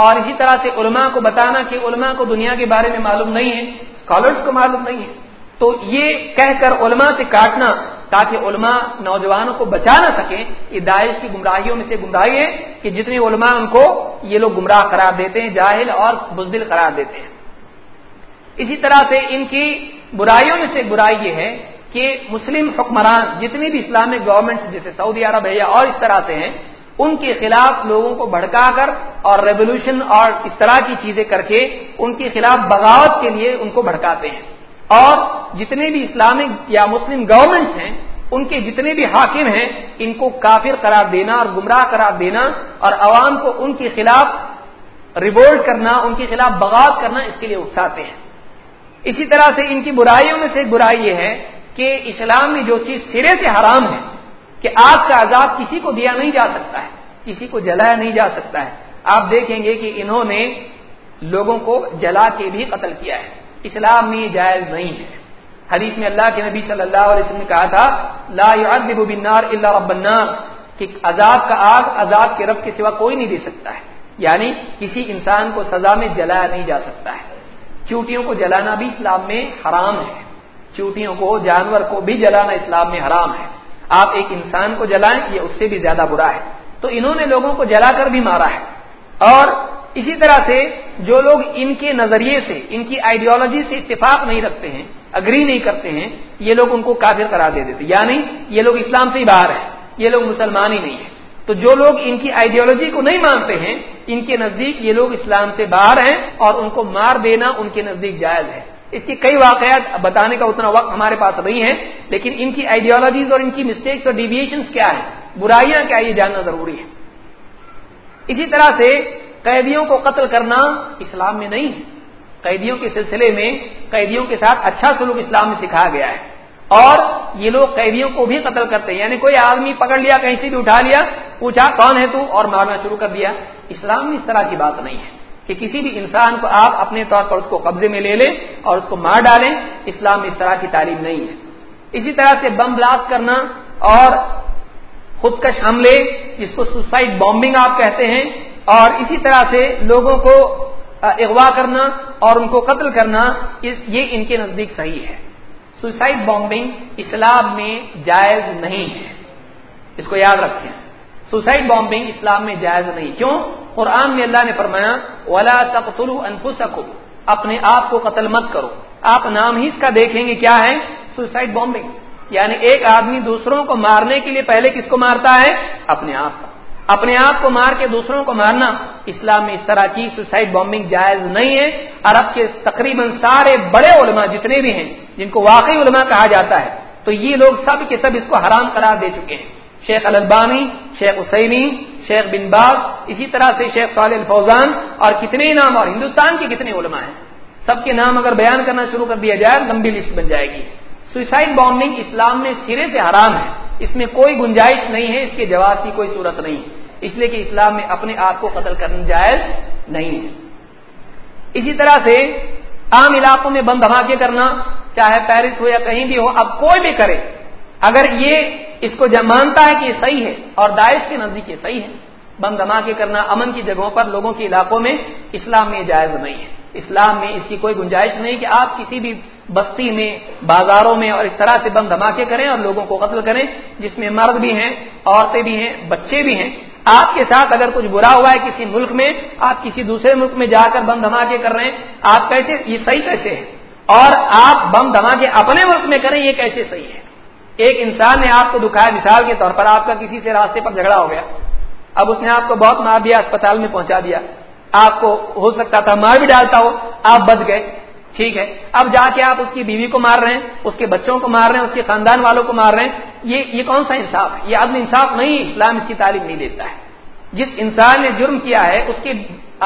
[SPEAKER 1] اور اسی طرح سے علماء کو بتانا کہ علماء کو دنیا کے بارے میں معلوم نہیں ہے اسکالرس کو معلوم نہیں ہے۔ تو یہ کہہ کر علماء سے کاٹنا تاکہ علماء نوجوانوں کو بچا نہ سکیں، یہ داعش کی گمراہیوں میں سے گمراہی ہے کہ جتنے علماء ان کو یہ لوگ گمراہ قرار دیتے ہیں، جاہل اور بزدل قرار دیتے ہیں۔ اسی طرح سے ان کی برائیوں میں سے برائی یہ ہے کہ مسلم حکمران جتنی بھی اسلامک گورنمنٹ جیسے سعودی عرب ہے یا اور اس طرح سے ہیں، ان کے خلاف لوگوں کو بھڑکا کر اور ریولیوشن اور اس طرح کی چیزیں کر کے ان کے خلاف بغاوت کے لیے ان کو بھڑکاتے ہیں۔ اور جتنے بھی اسلامک یا مسلم گورنمنٹ ہیں، ان کے جتنے بھی حاکم ہیں، ان کو کافر قرار دینا اور گمراہ قرار دینا اور عوام کو ان کے خلاف ریوولٹ کرنا، ان کے خلاف بغاوت کرنا اس کے لیے اکساتے ہیں۔ اسی طرح سے ان کی برائیوں میں سے ایک برائی یہ ہے کہ اسلام میں جو چیز سرے سے حرام ہے کہ آگ کا عذاب کسی کو دیا نہیں جا سکتا ہے، کسی کو جلایا نہیں جا سکتا ہے۔ آپ دیکھیں گے کہ انہوں نے لوگوں کو جلا کے بھی قتل کیا ہے۔ اسلام میں یہ جائز نہیں ہے۔ حدیث میں اللہ کے نبی صلی اللہ علیہ وسلم نے کہا تھا، لا يعذب بالنار الا رب النار، کہ عذاب کا آگ عذاب کے رب کے سوا کوئی نہیں دے سکتا ہے۔ یعنی کسی انسان کو سزا میں جلایا نہیں جا سکتا ہے۔ چوٹیوں کو جلانا بھی اسلام میں حرام ہے۔ چوٹیوں کو، جانور کو بھی جلانا اسلام میں حرام ہے۔ آپ ایک انسان کو جلائیں، یہ اس سے بھی زیادہ برا ہے۔ تو انہوں نے لوگوں کو جلا کر بھی مارا ہے۔ اور اسی طرح سے جو لوگ ان کے نظریے سے، ان کی آئیڈیالوجی سے اتفاق نہیں رکھتے ہیں اگری نہیں کرتے ہیں، یہ لوگ ان کو کافر قرار دے دیتے یعنی یہ لوگ اسلام سے ہی باہر ہیں۔ یہ لوگ مسلمان ہی نہیں ہیں۔ تو جو لوگ ان کی آئیڈیالوجی کو نہیں مانتے ہیں، ان کے نزدیک یہ لوگ اسلام سے باہر ہیں اور ان کو مار دینا ان کے نزدیک جائز ہے۔ اس کی کئی واقعات بتانے کا اتنا وقت ہمارے پاس نہیں ہے، لیکن ان کی آئیڈیالوجیز اور ان کی مسٹیکس اور ڈیویشن کیا ہے برائیاں کیا یہ جاننا ضروری ہے؟ اسی طرح سے قیدیوں کو قتل کرنا اسلام میں نہیں ہے۔ قیدیوں کے سلسلے میں قیدیوں کے ساتھ اچھا سلوک اسلام میں سکھایا گیا ہے۔ اور یہ لوگ قیدیوں کو بھی قتل کرتے ہیں۔ یعنی کوئی آدمی پکڑ لیا، کہیں سے بھی اٹھا لیا، پوچھا کون ہے تو؟ اور مارنا شروع کر دیا۔ اسلام میں اس طرح کی بات نہیں ہے کہ کسی بھی انسان کو آپ اپنے طور پر اس کو قبضے میں لے لیں اور اس کو مار ڈالیں۔ اسلام میں اس طرح کی تعلیم نہیں ہے۔ اسی طرح سے بم بلاسٹ کرنا اور خودکش حملے، جس کو سوسائڈ بامبنگ آپ کہتے ہیں، اور اسی طرح سے لوگوں کو اغوا کرنا اور ان کو قتل کرنا یہ ان کے نزدیک صحیح ہے۔ سوسائڈ بامبنگ اسلام میں جائز نہیں ہے۔ اس کو یاد رکھیں۔ سوسائڈ بامبنگ اسلام میں جائز نہیں۔ کیوں؟ قرآن میں اللہ نے فرمایا، ولا تقتلوا انفسکم اپنے آپ کو قتل مت کرو۔ آپ نام ہی اس کا دیکھیں گے کیا ہے؟ Suicide bombing. یعنی ایک آدمی دوسروں کو مارنے کے لیے پہلے کس کو مارتا ہے؟ اپنے آپ کو۔ اپنے آپ کو مار کے دوسروں کو مارنا، اسلام میں اس طرح کی سوسائڈ بامبنگ جائز نہیں ہے۔ عرب کے تقریباً سارے بڑے علماء جتنے بھی ہیں، جن کو واقعی علماء کہا جاتا ہے، تو یہ لوگ سب کے سب اس کو حرام قرار دے چکے ہیں۔ شیخ البانی شیخ حسینی، شیخ بن باز، اسی طرح سے شیخ صالح الفوزان اور کتنے نام اور ہندوستان کے کتنے علماء ہیں۔ سب کے نام اگر بیان کرنا شروع کر دیا جائے، لمبی لسٹ بن جائے گی۔ سوسائڈ بامبنگ اسلام میں سرے سے حرام ہے۔ اس میں کوئی گنجائش نہیں ہے، اس کے جواب کی کوئی صورت نہیں۔ ہے اس لیے کہ اسلام میں اپنے آپ کو قتل کرنا جائز نہیں ہے۔ اسی طرح سے عام علاقوں میں بم دھماکے کرنا، چاہے پیرس ہو یا کہیں بھی ہو، اب کوئی بھی کرے، اگر یہ اس کو مانتا ہے کہ یہ صحیح ہے اور داعش کے نزدیک یہ صحیح ہے، بم دھماکے کرنا امن کی جگہوں پر لوگوں کے علاقوں میں اسلام میں جائز نہیں ہے۔ اسلام میں اس کی کوئی گنجائش نہیں کہ آپ کسی بھی بستی میں، بازاروں میں اور اس طرح سے بم دھماکے کریں اور لوگوں کو قتل کریں، جس میں مرد بھی ہیں، عورتیں بھی ہیں، بچے بھی ہیں۔ آپ کے ساتھ اگر کچھ برا ہوا ہے کسی ملک میں، آپ کسی دوسرے ملک میں جا کر بم دھماکے کر رہے ہیں، آپ کیسے، یہ صحیح کیسے ہے اور آپ بم دھماکے اپنے ملک میں کریں، یہ کیسے صحیح ہے؟ ایک انسان نے آپ کو دکھایا مثال کے طور پر، آپ کا کسی سے راستے پر جھگڑا ہو گیا۔ اب اس نے آپ کو بہت مار دیا، اسپتال میں پہنچا دیا۔ آپ کو ہو سکتا تھا مار بھی ڈالتا ہو، آپ بچ گئے۔ ٹھیک ہے؟ اب جا کے آپ اس کی بیوی کو مار رہے ہیں، اس کے بچوں کو مار رہے ہیں، اس کے خاندان والوں کو مار رہے ہیں، یہ یہ کون سا انصاف ہے؟ یہ عدم انصاف نہیں، اسلام اس کی تعلیم نہیں دیتا ہے۔ جس انسان نے جرم کیا ہے، اس کے،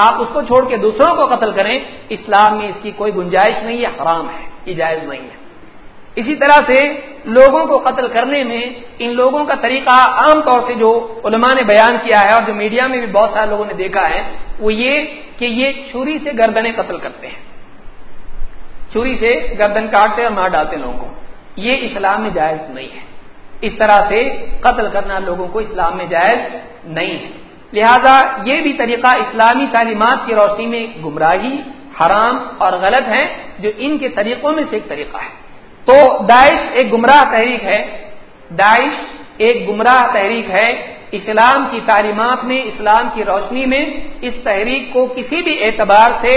[SPEAKER 1] آپ اس کو چھوڑ کے دوسروں کو قتل کریں، اسلام میں اس کی کوئی گنجائش نہیں یہ حرام ہے یہ جائز نہیں ہے۔ اسی طرح سے لوگوں کو قتل کرنے میں ان لوگوں کا طریقہ عام طور سے جو علماء نے بیان کیا ہے اور جو میڈیا میں بھی بہت سارے لوگوں نے دیکھا ہے، وہ یہ کہ یہ چھری سے گردنے قتل کرتے ہیں۔ چھری سے گردن کاٹتے اور مار ڈالتے لوگوں کو۔ یہ اسلام میں جائز نہیں ہے۔ اس طرح سے قتل کرنا لوگوں کو اسلام میں جائز نہیں ہے۔ لہذا یہ بھی طریقہ اسلامی تعلیمات کی روشنی میں گمراہی، حرام اور غلط ہے جو ان کے طریقوں میں سے ایک طریقہ ہے۔ تو داعش ایک گمراہ تحریک ہے۔ داعش ایک گمراہ تحریک ہے۔ اسلام کی تعلیمات میں، اسلام کی روشنی میں اس تحریک کو کسی بھی اعتبار سے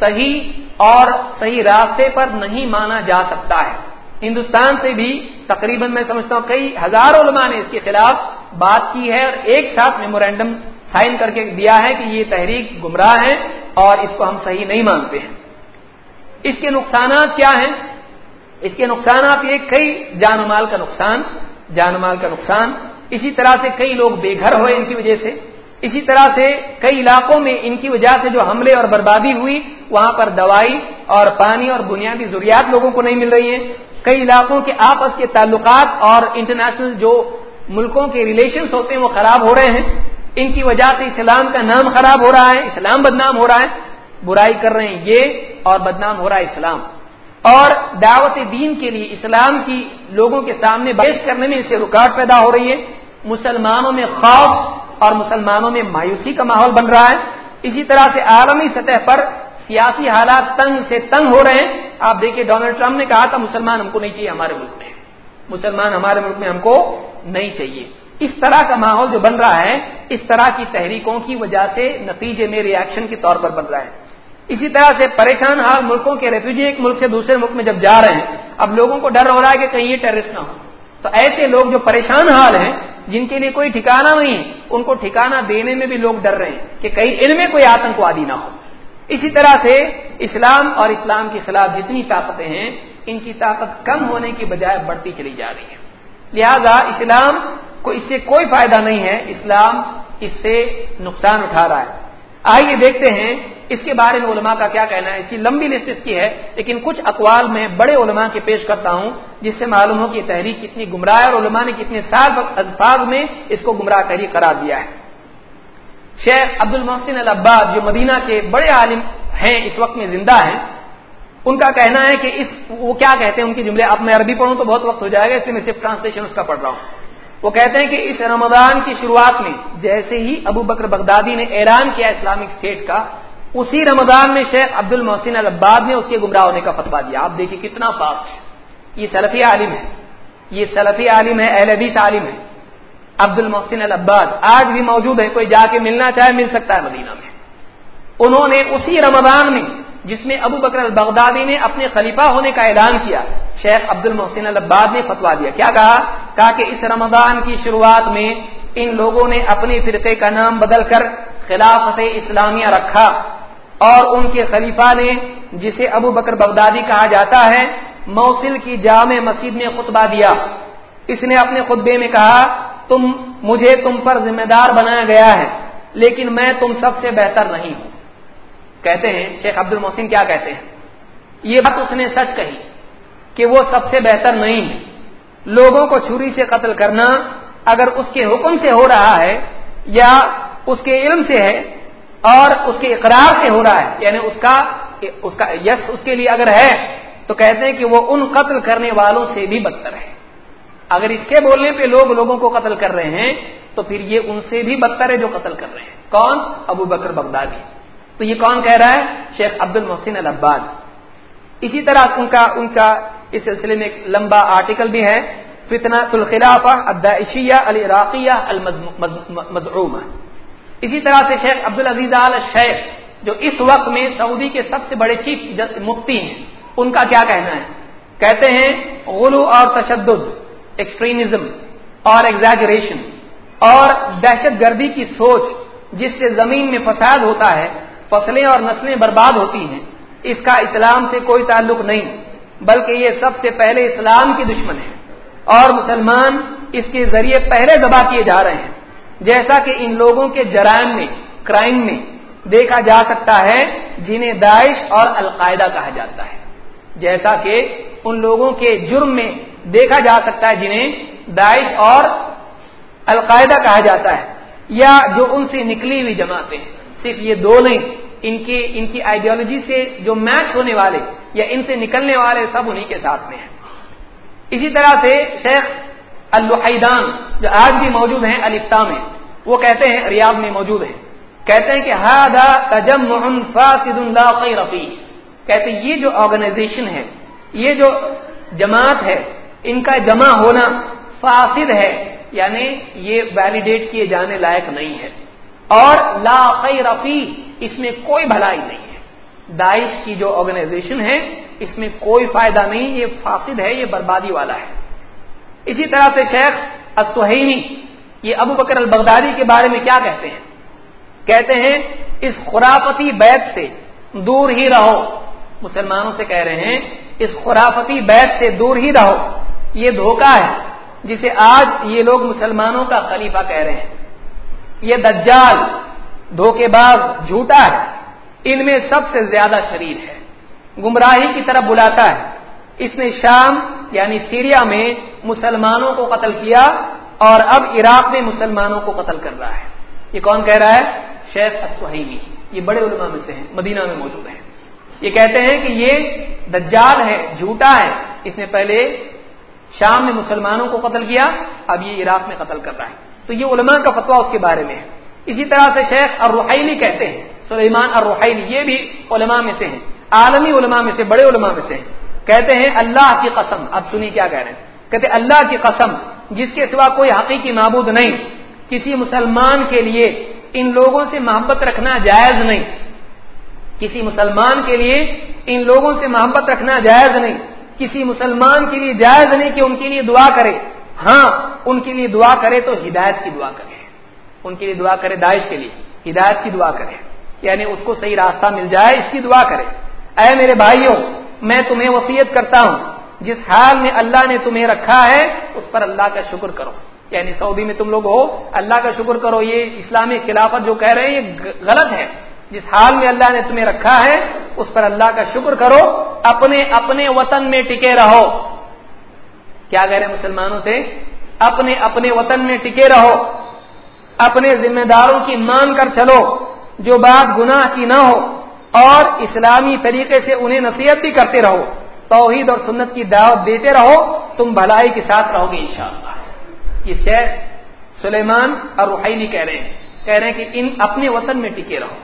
[SPEAKER 1] صحیح اور صحیح راستے پر نہیں مانا جا سکتا ہے۔ ہندوستان سے بھی تقریباً میں سمجھتا ہوں کئی ہزار علماء نے اس کے خلاف بات کی ہے اور ایک ساتھ میمورینڈم سائن کر کے دیا ہے کہ یہ تحریک گمراہ ہے اور اس کو ہم صحیح نہیں مانتے ہیں۔ اس کے نقصانات کیا ہیں؟ اس کے نقصانات یہ کئی جان مال کا نقصان، جان مال کا نقصان اسی طرح سے کئی لوگ بے گھر ہوئے ان کی وجہ سے، اسی طرح سے کئی علاقوں میں ان کی وجہ سے جو حملے اور بربادی ہوئی، وہاں پر دوائی اور پانی اور بنیادی ضروریات لوگوں کو نہیں مل رہی ہیں۔ کئی علاقوں کے آپس کے تعلقات اور انٹرنیشنل جو ملکوں کے ریلیشنز ہوتے ہیں، وہ خراب ہو رہے ہیں۔ ان کی وجہ سے اسلام کا نام خراب ہو رہا ہے، اسلام بدنام ہو رہا ہے۔ برائی کر رہے ہیں یہ اور بدنام ہو رہا ہے اسلام۔ اور دعوت دین کے لیے اسلام کی لوگوں کے سامنے پیش کرنے میں اس سے رکاوٹ پیدا ہو رہی ہے۔ مسلمانوں میں خوف اور مسلمانوں میں مایوسی کا ماحول بن رہا ہے۔ اسی طرح سے عالمی سطح پر سیاسی حالات تنگ سے تنگ ہو رہے ہیں۔ آپ دیکھیے ڈونلڈ ٹرمپ نے کہا تھا، مسلمان ہم کو نہیں چاہیے ہمارے ملک میں۔ مسلمان ہمارے ملک میں ہم کو نہیں چاہیے۔ اس طرح کا ماحول جو بن رہا ہے، اس طرح کی تحریکوں کی وجہ سے نتیجے میں ریئیکشن کے طور پر بن رہا ہے۔ اسی طرح سے پریشان حال ملکوں کے ریفیوجی ایک ملک سے دوسرے ملک میں جب جا رہے ہیں، اب لوگوں کو ڈر ہو رہا ہے کہ کہیں یہ ٹیررسٹ نہ ہو۔ تو ایسے لوگ جو پریشان حال ہیں، جن کے لیے کوئی ٹھکانا نہیں ہے، ان کو ٹھکانا دینے میں بھی لوگ ڈر رہے ہیں کہ کہیں ان میں کوئی آتنکوادی نہ ہو۔ اسی طرح سے اسلام اور اسلام کے خلاف جتنی طاقتیں ہیں، ان کی طاقت کم ہونے کی بجائے بڑھتی چلی جا رہی ہے لہذا اسلام کو اس سے کوئی فائدہ نہیں ہے، اسلام اس سے نقصان اٹھا رہا ہے۔ آئیے دیکھتے ہیں اس کے بارے میں علماء کا کیا کہنا ہے۔ اس کی لمبی لسٹ اس کی ہے، لیکن کچھ اقوال میں بڑے علماء کے پیش کرتا ہوں، جس سے معلوم ہو کہ تحریک کتنی گمراہ اور علماء نے کتنے سال الفاظ میں اس کو گمراہ تحریک قرار دیا ہے۔ شیخ عبد المحسن العباد جو مدینہ کے بڑے عالم ہیں، اس وقت میں زندہ ہیں، ان کا کہنا ہے کہ اس وہ کیا کہتے ہیں؟ ان کی جملے اب میں عربی پڑھوں تو بہت وقت ہو جائے گا، اس لیے میں صرف ٹرانسلیشن اس کا پڑھ رہا ہوں۔ وہ کہتے ہیں کہ اس رمضان کی شروعات میں جیسے ہی ابو بکر بغدادی نے اعلان کیا اسلامک اسٹیٹ کا، اسی رمضان میں شیخ عبد المحسن العباد نے اس کے گمراہ ہونے کا فتوا دیا۔ آپ دیکھیے کتنا فاسٹ یہ سلفی عالم ہے۔ یہ سلفی عالم ہے، اہل حدیث عالم ہے۔ عبد المحسن العباد آج بھی موجود ہے کوئی جا کے ملنا چاہے، مل سکتا ہے مدینہ میں۔ انہوں نے اسی رمضان میں، جس میں ابو بکر البغدادی نے اپنے خلیفہ ہونے کا اعلان کیا، شیخ عبد المحسن العباد نے فتوا دیا۔ کیا کہا؟ کہا کہ اس رمضان کی شروعات میں ان لوگوں نے اپنے فرقے کا نام بدل کر خلافت اسلامیہ رکھا اور ان کے خلیفہ نے جسے ابو بکر بغدادی کہا جاتا ہے، موصل کی جامع مسجد میں خطبہ دیا۔ اس نے اپنے خطبے میں کہا، تم، مجھے تم پر ذمہ دار بنایا گیا ہے، لیکن میں تم سب سے بہتر نہیں ہوں۔ کہتے ہیں، شیخ عبد المحسن کیا کہتے ہیں؟ یہ بات اس نے سچ کہی کہ وہ سب سے بہتر نہیں ہے۔ لوگوں کو چھری سے قتل کرنا اگر اس کے حکم سے ہو رہا ہے یا اس کے علم سے ہے اور اس کے اقرار سے ہو رہا ہے یعنی اس کا اس کا یس اس کے لیے اگر ہے، تو کہتے ہیں کہ وہ ان قتل کرنے والوں سے بھی بدتر ہے۔ اگر اس کے بولنے پہ لوگ لوگوں کو قتل کر رہے ہیں، تو پھر یہ ان سے بھی بدتر ہے جو قتل کر رہے ہیں۔ کون؟ ابو بکر بغدادی۔ تو یہ کون کہہ رہا ہے؟ شیخ عبد المحسن العباد۔ اسی طرح ان کا ان کا اس سلسلے میں ایک لمبا آرٹیکل بھی ہے فتنا الخلافہ الدائشیہ العراقیہ المدعومہ اسی طرح سے شیخ عبد العزیز شیخ جو اس وقت میں سعودی کے سب سے بڑے چیف مفتی ہیں، ان کا کیا کہنا ہے؟ کہتے ہیں، غلو اور تشدد ایکسٹریمزم اور ایگزیجریشن اور دہشت گردی کی سوچ، جس سے زمین میں فساد ہوتا ہے، فصلیں اور نسلیں برباد ہوتی ہیں، اس کا اسلام سے کوئی تعلق نہیں۔ بلکہ یہ سب سے پہلے اسلام کی دشمن ہے اور مسلمان اس کے ذریعے پہلے دبا کیے جا رہے ہیں۔ جیسا کہ ان لوگوں کے جرائم میں کرائم میں دیکھا جا سکتا ہے، جنہیں داعش اور القاعدہ کہا جاتا ہے۔ جیسا کہ ان لوگوں کے جرم میں دیکھا جا سکتا ہے، جنہیں داعش اور القاعدہ کہا جاتا ہے۔ یا جو ان سے نکلی ہوئی جماعتیں، صرف یہ دو نہیں ان کی ان کی آئیڈیالوجی سے جو میچ ہونے والے یا ان سے نکلنے والے سب انہیں کے ساتھ میں ہیں۔ اسی طرح سے شیخ الحیدان جو آج بھی موجود ہیں الفتا میں، وہ کہتے ہیں، ریاض میں موجود ہیں۔ کہتے ہیں کہ ہادا تجم فاسد اللہ رفیع کہتے ہیں، یہ جو آرگنائزیشن ہے، یہ جو جماعت ہے، ان کا جمع ہونا فاسد ہے یعنی یہ ویلیڈیٹ کیے جانے لائق نہیں ہے۔ اور لا رفیع اس میں کوئی بھلائی نہیں ہے۔ داعش کی جو آرگنائزیشن ہے، اس میں کوئی فائدہ نہیں، یہ فاسد ہے، یہ بربادی والا ہے۔ اسی طرح سے شیخ اسوہینی یہ ابو بکر البغدادی کے بارے میں کیا کہتے ہیں؟ کہتے ہیں، اس خرافتی بیت سے دور ہی رہو۔ مسلمانوں سے کہہ رہے ہیں، اس خرافتی بیت سے دور ہی رہو۔ یہ دھوکہ ہے، جسے آج یہ لوگ مسلمانوں کا خلیفہ کہہ رہے ہیں۔ یہ دجال دھوکے باز جھوٹا ہے، ان میں سب سے زیادہ شریر ہے۔ گمراہی کی طرف بلاتا ہے۔ اس نے شام یعنی سیریا میں مسلمانوں کو قتل کیا اور اب عراق میں مسلمانوں کو قتل کر رہا ہے۔ یہ کون کہہ رہا ہے؟ شیخ اسوہیمی یہ بڑے علماء میں سے ہیں، مدینہ میں موجود ہیں۔ یہ کہتے ہیں کہ یہ دجال ہے، جھوٹا ہے۔ اس نے پہلے شام میں مسلمانوں کو قتل کیا، اب یہ عراق میں قتل کر رہا ہے۔ تو یہ علماء کا فتوا اس کے بارے میں ہے۔ اسی طرح سے شیخ الرحیلی کہتے ہیں، سلیمان الرحیلی، یہ بھی علماء میں سے ہیں۔ عالمی علماء میں سے، بڑے علماء میں سے ہیں۔ کہتے ہیں، اللہ کی قسم، اب سنی کیا کہہ رہے ہیں۔ کہتے اللہ کی قسم، جس کے سوا کوئی حقیقی معبود نہیں۔ کسی مسلمان کے لیے ان لوگوں سے محبت رکھنا جائز نہیں۔ کسی مسلمان کے لیے ان لوگوں سے محبت رکھنا جائز نہیں۔ کسی مسلمان کے لیے جائز نہیں کہ ان کے لیے دعا کرے۔ ہاں ان کے لیے دعا کرے تو ہدایت کی دعا کرے۔ ان کے لیے دعا کرے داعش کے لیے۔ ہدایت کی دعا کرے۔ یعنی اس کو صحیح راستہ مل جائے، اس کی دعا کرے۔ اے میرے بھائیوں، میں تمہیں وسیعت کرتا ہوں، جس حال میں اللہ نے تمہیں رکھا ہے، اس پر اللہ کا شکر کرو۔ یعنی سعودی میں تم لوگ ہو، اللہ کا شکر کرو، یہ اسلامی خلافت جو کہہ رہے ہیں، یہ غلط ہے۔ جس حال میں اللہ نے تمہیں رکھا ہے، اس پر اللہ کا شکر کرو۔ اپنے اپنے وطن میں ٹکے رہو۔ کیا کہہ رہے ہیں مسلمانوں سے؟ اپنے اپنے وطن میں ٹکے رہو، اپنے ذمہ داروں کی مان کر چلو، جو بات گناہ کی نہ ہو، اور اسلامی طریقے سے انہیں نصیحت بھی کرتے رہو، توحید اور سنت کی دعوت دیتے رہو، تم بھلائی کے ساتھ رہو گے انشاءاللہ۔ یہ شیخ سلیمان اور روحیلی کہہ رہے ہیں، کہہ رہے ہیں کہ ان اپنے وطن میں ٹکے رہو۔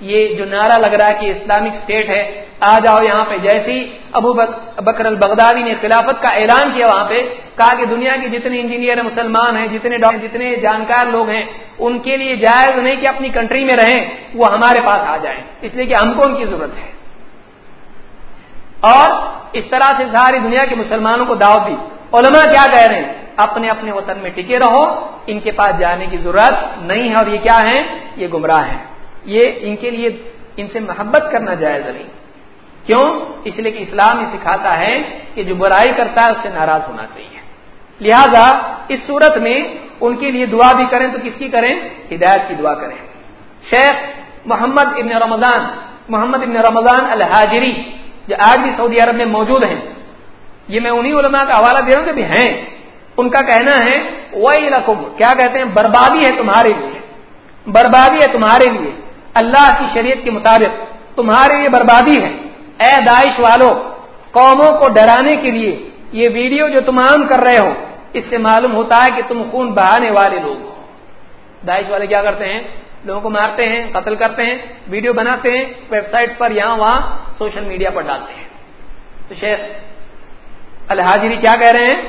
[SPEAKER 1] یہ جو نعرہ لگ رہا ہے کہ اسلامک اسٹیٹ ہے، آ جاؤ یہاں پہ۔ جیسی ابو بکر البغدادی نے خلافت کا اعلان کیا وہاں پہ، کہا کہ دنیا کے جتنے انجینئر مسلمان ہیں، جتنے ڈاکٹر جتنے جانکار لوگ ہیں، ان کے لیے جائز نہیں کہ اپنی کنٹری میں رہیں، وہ ہمارے پاس آ جائیں۔ اس لیے کہ ہم کو ان کی ضرورت ہے۔ اور اس طرح سے ساری دنیا کے مسلمانوں کو دعوت دی۔ علماء کیا کہہ رہے ہیں؟ اپنے اپنے وطن میں ٹکے رہو، ان کے پاس جانے کی ضرورت نہیں ہے۔ اور یہ کیا ہے یہ گمراہ ہے یہ ان کے لیے ان سے محبت کرنا جائز نہیں۔ کیوں؟ اس لیے کہ اسلام یہ سکھاتا ہے کہ جو برائی کرتا ہے اس سے ناراض ہونا چاہیے۔ لہذا اس صورت میں ان کے لیے دعا بھی کریں تو کس کی کریں؟ ہدایت کی دعا کریں۔ شیخ محمد ابن رمضان، محمد ابن رمضان الحاجری، جو آج بھی سعودی عرب میں موجود ہیں، یہ میں انہی علماء کا حوالہ دے رہا ہوں کہ بھی ہیں۔ ان کا کہنا ہے وہی کیا کہتے ہیں؟ بربادی ہے تمہارے لیے۔ بربادی ہے تمہارے لیے۔ اللہ کی شریعت کے مطابق تمہارے لیے بربادی ہے۔ اے داعش والو، قوموں کو ڈرانے کے لیے یہ ویڈیو جو تم عام کر رہے ہو، اس سے معلوم ہوتا ہے کہ تم خون بہانے والے لوگ ہو۔ داعش والے کیا کرتے ہیں؟ لوگوں کو مارتے ہیں، قتل کرتے ہیں، ویڈیو بناتے ہیں، ویب سائٹ پر یہاں وہاں سوشل میڈیا پر ڈالتے ہیں۔ تو شیخ الحاظری کیا کہہ رہے ہیں؟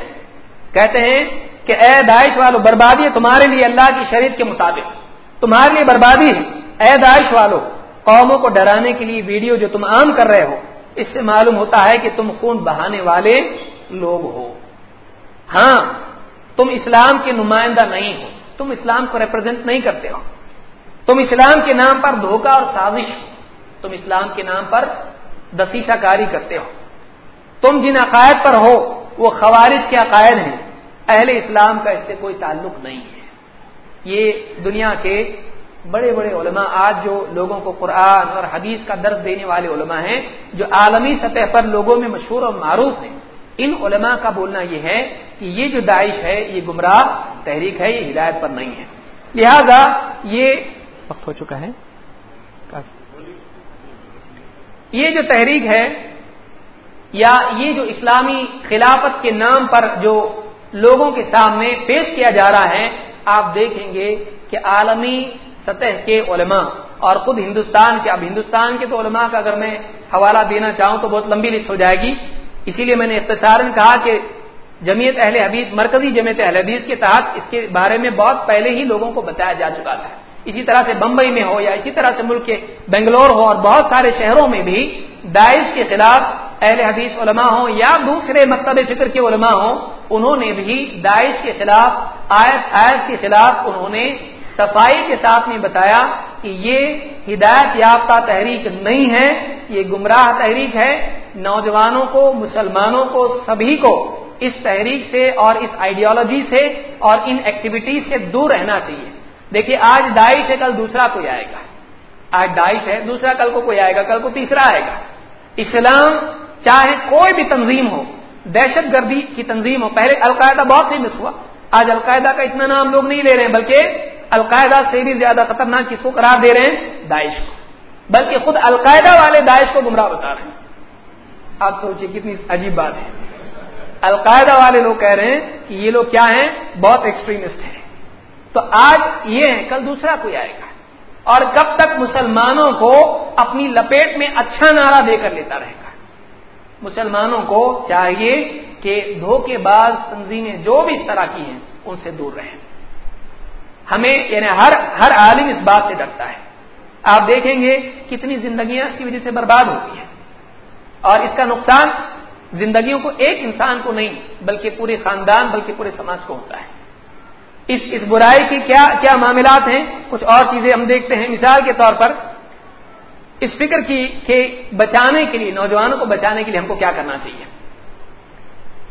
[SPEAKER 1] کہتے ہیں کہ اے داعش والو، بربادی ہے تمہارے لیے اللہ کی شریعت کے مطابق۔ تمہارے لیے بربادی ہے۔ اے داعش والو، قوموں کو ڈرانے کے لیے ویڈیو جو تم عام کر رہے ہو، اس سے معلوم ہوتا ہے کہ تم خون بہانے والے لوگ ہو۔ ہاں تم اسلام کے نمائندہ نہیں ہو۔ تم اسلام کو ریپرزینٹ نہیں کرتے ہو۔ تم اسلام کے نام پر دھوکہ اور سازش تم اسلام کے نام پر دسیسہ کاری کرتے ہو۔ تم جن عقائد پر ہو، وہ خوارش کے عقائد ہیں۔ اہل اسلام کا اس سے کوئی تعلق نہیں ہے۔ یہ دنیا کے بڑے بڑے علماء آج جو لوگوں کو قرآن اور حدیث کا درد دینے والے علماء ہیں جو عالمی سطح پر لوگوں میں مشہور اور معروف ہیں۔ ان علماء کا بولنا یہ ہے کہ یہ جو داعش ہے یہ گمراہ تحریک ہے یہ ہدایت پر نہیں ہے۔ لہذا یہ وقت ہو چکا ہے۔ یہ جو تحریک ہے یا یہ جو اسلامی خلافت کے نام پر جو لوگوں کے سامنے پیش کیا جا رہا ہے آپ دیکھیں گے کہ عالمی سطح کے علماء اور خود ہندوستان کے، اب ہندوستان کے تو علماء کا اگر میں حوالہ دینا چاہوں تو بہت لمبی لسٹ ہو جائے گی۔ اسی لیے میں نے اختصار کہا کہ جمیت اہل حدیث، مرکزی جمیت اہل حدیث کے تحت اس کے بارے میں بہت پہلے ہی لوگوں کو بتایا جا چکا تھا۔ اسی طرح سے بمبئی میں ہو یا اسی طرح سے ملک کے بنگلور ہو اور بہت سارے شہروں میں بھی داعش کے خلاف اہل حدیث علماء ہوں یا دوسرے مکتب فکر کے علماء ہوں انہوں نے بھی داعش کے خلاف، آیت آیت کے خلاف انہوں نے صفائی کے ساتھ میں بتایا کہ یہ ہدایت یافتہ تحریک نہیں ہے، یہ گمراہ تحریک ہے۔ نوجوانوں کو، مسلمانوں کو، سبھی کو اس تحریک سے اور اس آئیڈیالوجی سے اور ان ایکٹیویٹیز سے دور رہنا چاہیے۔ دیکھیے، آج داعش ہے، کل دوسرا کوئی آئے گا۔ آج داعش ہے، دوسرا کل کو کوئی آئے گا، کل کو تیسرا آئے گا۔ اسلام چاہے کوئی بھی تنظیم ہو دہشت گردی کی تنظیم ہو پہلے القاعدہ بہت فیمس ہوا۔ آج القاعدہ کا اتنا نام لوگ نہیں لے رہے ہیں، بلکہ القاعدہ سے بھی زیادہ خطرناک کس کو قرار دے رہے ہیں داعش کو۔ بلکہ خود القاعدہ والے داعش کو گمراہ بتا رہے ہیں۔ آپ سوچیے کتنی عجیب بات ہے۔ القاعدہ والے لوگ کہہ رہے ہیں کہ یہ لوگ کیا ہیں؟ بہت ایکسٹریمسٹ ہیں۔ تو آج یہ ہے، کل دوسرا کوئی آئے گا۔ اور کب تک مسلمانوں کو اپنی لپیٹ میں اچھا نعرہ دے کر لیتا رہے گا؟ مسلمانوں کو چاہیے کہ دھوکے باز تنظیمیں جو بھی اس طرح کی ہیں، ان سے دور رہیں۔ ہمیں یعنی ہر ہر عالم اس بات سے ڈرتا ہے۔ آپ دیکھیں گے کتنی زندگیاں اس کی وجہ سے برباد ہوتی ہیں۔ اور اس کا نقصان زندگیوں کو ایک انسان کو نہیں، بلکہ پورے خاندان، بلکہ پورے سماج کو ہوتا ہے۔ اس اس برائی کی کیا کیا معاملات ہیں؟ کچھ اور چیزیں ہم دیکھتے ہیں۔ مثال کے طور پر اس فکر کی کہ بچانے کے لیے، نوجوانوں کو بچانے کے لیے ہم کو کیا کرنا چاہیے؟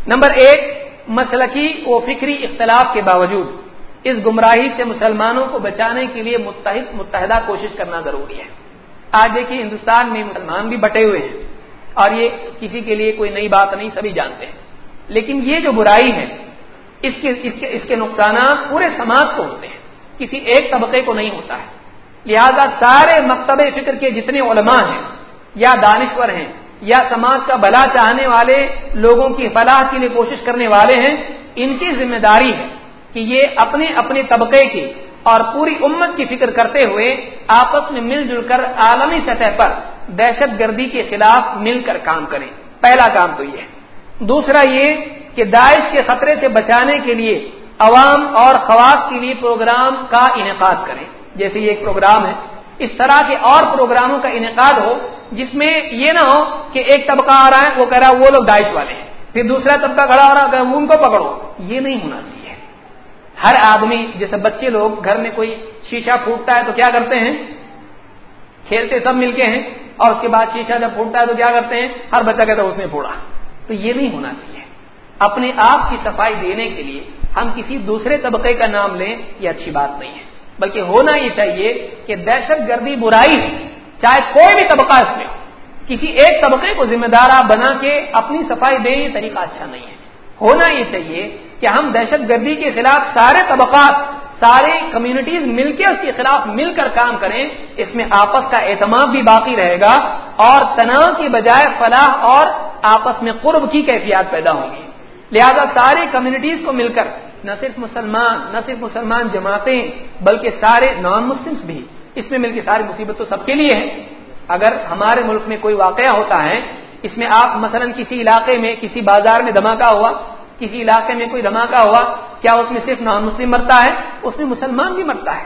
[SPEAKER 1] نمبر ایک، مسلکی و فکری اختلاف کے باوجود اس گمراہی سے مسلمانوں کو بچانے کے لیے متحد، متحدہ کوشش کرنا ضروری ہے۔ آج دیکھیے، ہندوستان میں مسلمان بھی بٹے ہوئے ہیں اور یہ کسی کے لیے کوئی نئی بات نہیں، سبھی جانتے ہیں۔ لیکن یہ جو برائی ہے، اس کے اس کے اس کے نقصانات پورے سماج کو ہوتے ہیں۔ کسی ایک طبقے کو نہیں ہوتا ہے۔ لہذا سارے مکتب فکر کے جتنے علماء ہیں، یا دانشور ہیں، یا سماج کا بلا چاہنے والے لوگوں کی فلاح کے لیے کوشش کرنے والے ہیں، ان کی ذمہ داری ہے کہ یہ اپنے اپنے طبقے کی اور پوری امت کی فکر کرتے ہوئے آپس میں مل جل کر عالمی سطح پر دہشت گردی کے خلاف مل کر کام کریں۔ پہلا کام تو یہ دوسرا یہ کہ داعش کے خطرے سے بچانے کے لیے عوام اور خواص کے لیے پروگرام کا انعقاد کریں۔ جیسے یہ ایک پروگرام ہے، اس طرح کے اور پروگراموں کا انعقاد ہو، جس میں یہ نہ ہو کہ ایک طبقہ آ رہا ہے، وہ کہہ رہا ہے وہ لوگ داعش والے ہیں، پھر دوسرا طبقہ کھڑا ہو رہا ہے ان کو پکڑو۔ یہ نہیں ہونا چاہیے۔ ہر آدمی، جیسے بچے لوگ گھر میں کوئی شیشہ پھوٹتا ہے تو کیا کرتے ہیں؟ کھیلتے سب مل کے ہیں، اور اس کے بعد شیشہ جب پھوٹتا ہے تو کیا کرتے ہیں؟ ہر بچہ کہتا ہے اس نے پھوڑا۔ تو یہ نہیں ہونا چاہیے۔ اپنے آپ کی صفائی دینے کے لیے ہم کسی دوسرے طبقے کا نام لیں، یہ اچھی بات نہیں ہے۔ بلکہ ہونا یہ چاہیے کہ دہشت گردی برائی چاہے کوئی بھی طبقہ اس میں، کسی ایک طبقے کو ذمہ دار بنا کے اپنی صفائی دیں یہ طریقہ اچھا نہیں ہے۔ ہونا یہ چاہیے کہ ہم دہشت گردی کے خلاف سارے طبقات، سارے کمیونٹیز مل کے اس کے خلاف مل کر کام کریں، اس میں آپس کا اعتماد بھی باقی رہے گا اور تناؤ کی بجائے فلاح اور آپس میں قرب کی کیفیات پیدا ہوں گی۔ لہذا ساری کمیونٹیز کو مل کر، نہ صرف مسلمان، نہ صرف مسلمان جماعتیں، بلکہ سارے نان مسلمس بھی، اس میں مل کے ساری مصیبت تو سب کے لیے ہے۔ اگر ہمارے ملک میں کوئی واقعہ ہوتا ہے، اس میں آپ مثلا کسی علاقے میں، کسی بازار میں دھماکہ ہوا، کسی علاقے میں کوئی دھماکہ ہوا، کیا اس میں صرف نان مسلم مرتا ہے؟ اس میں مسلمان بھی مرتا ہے۔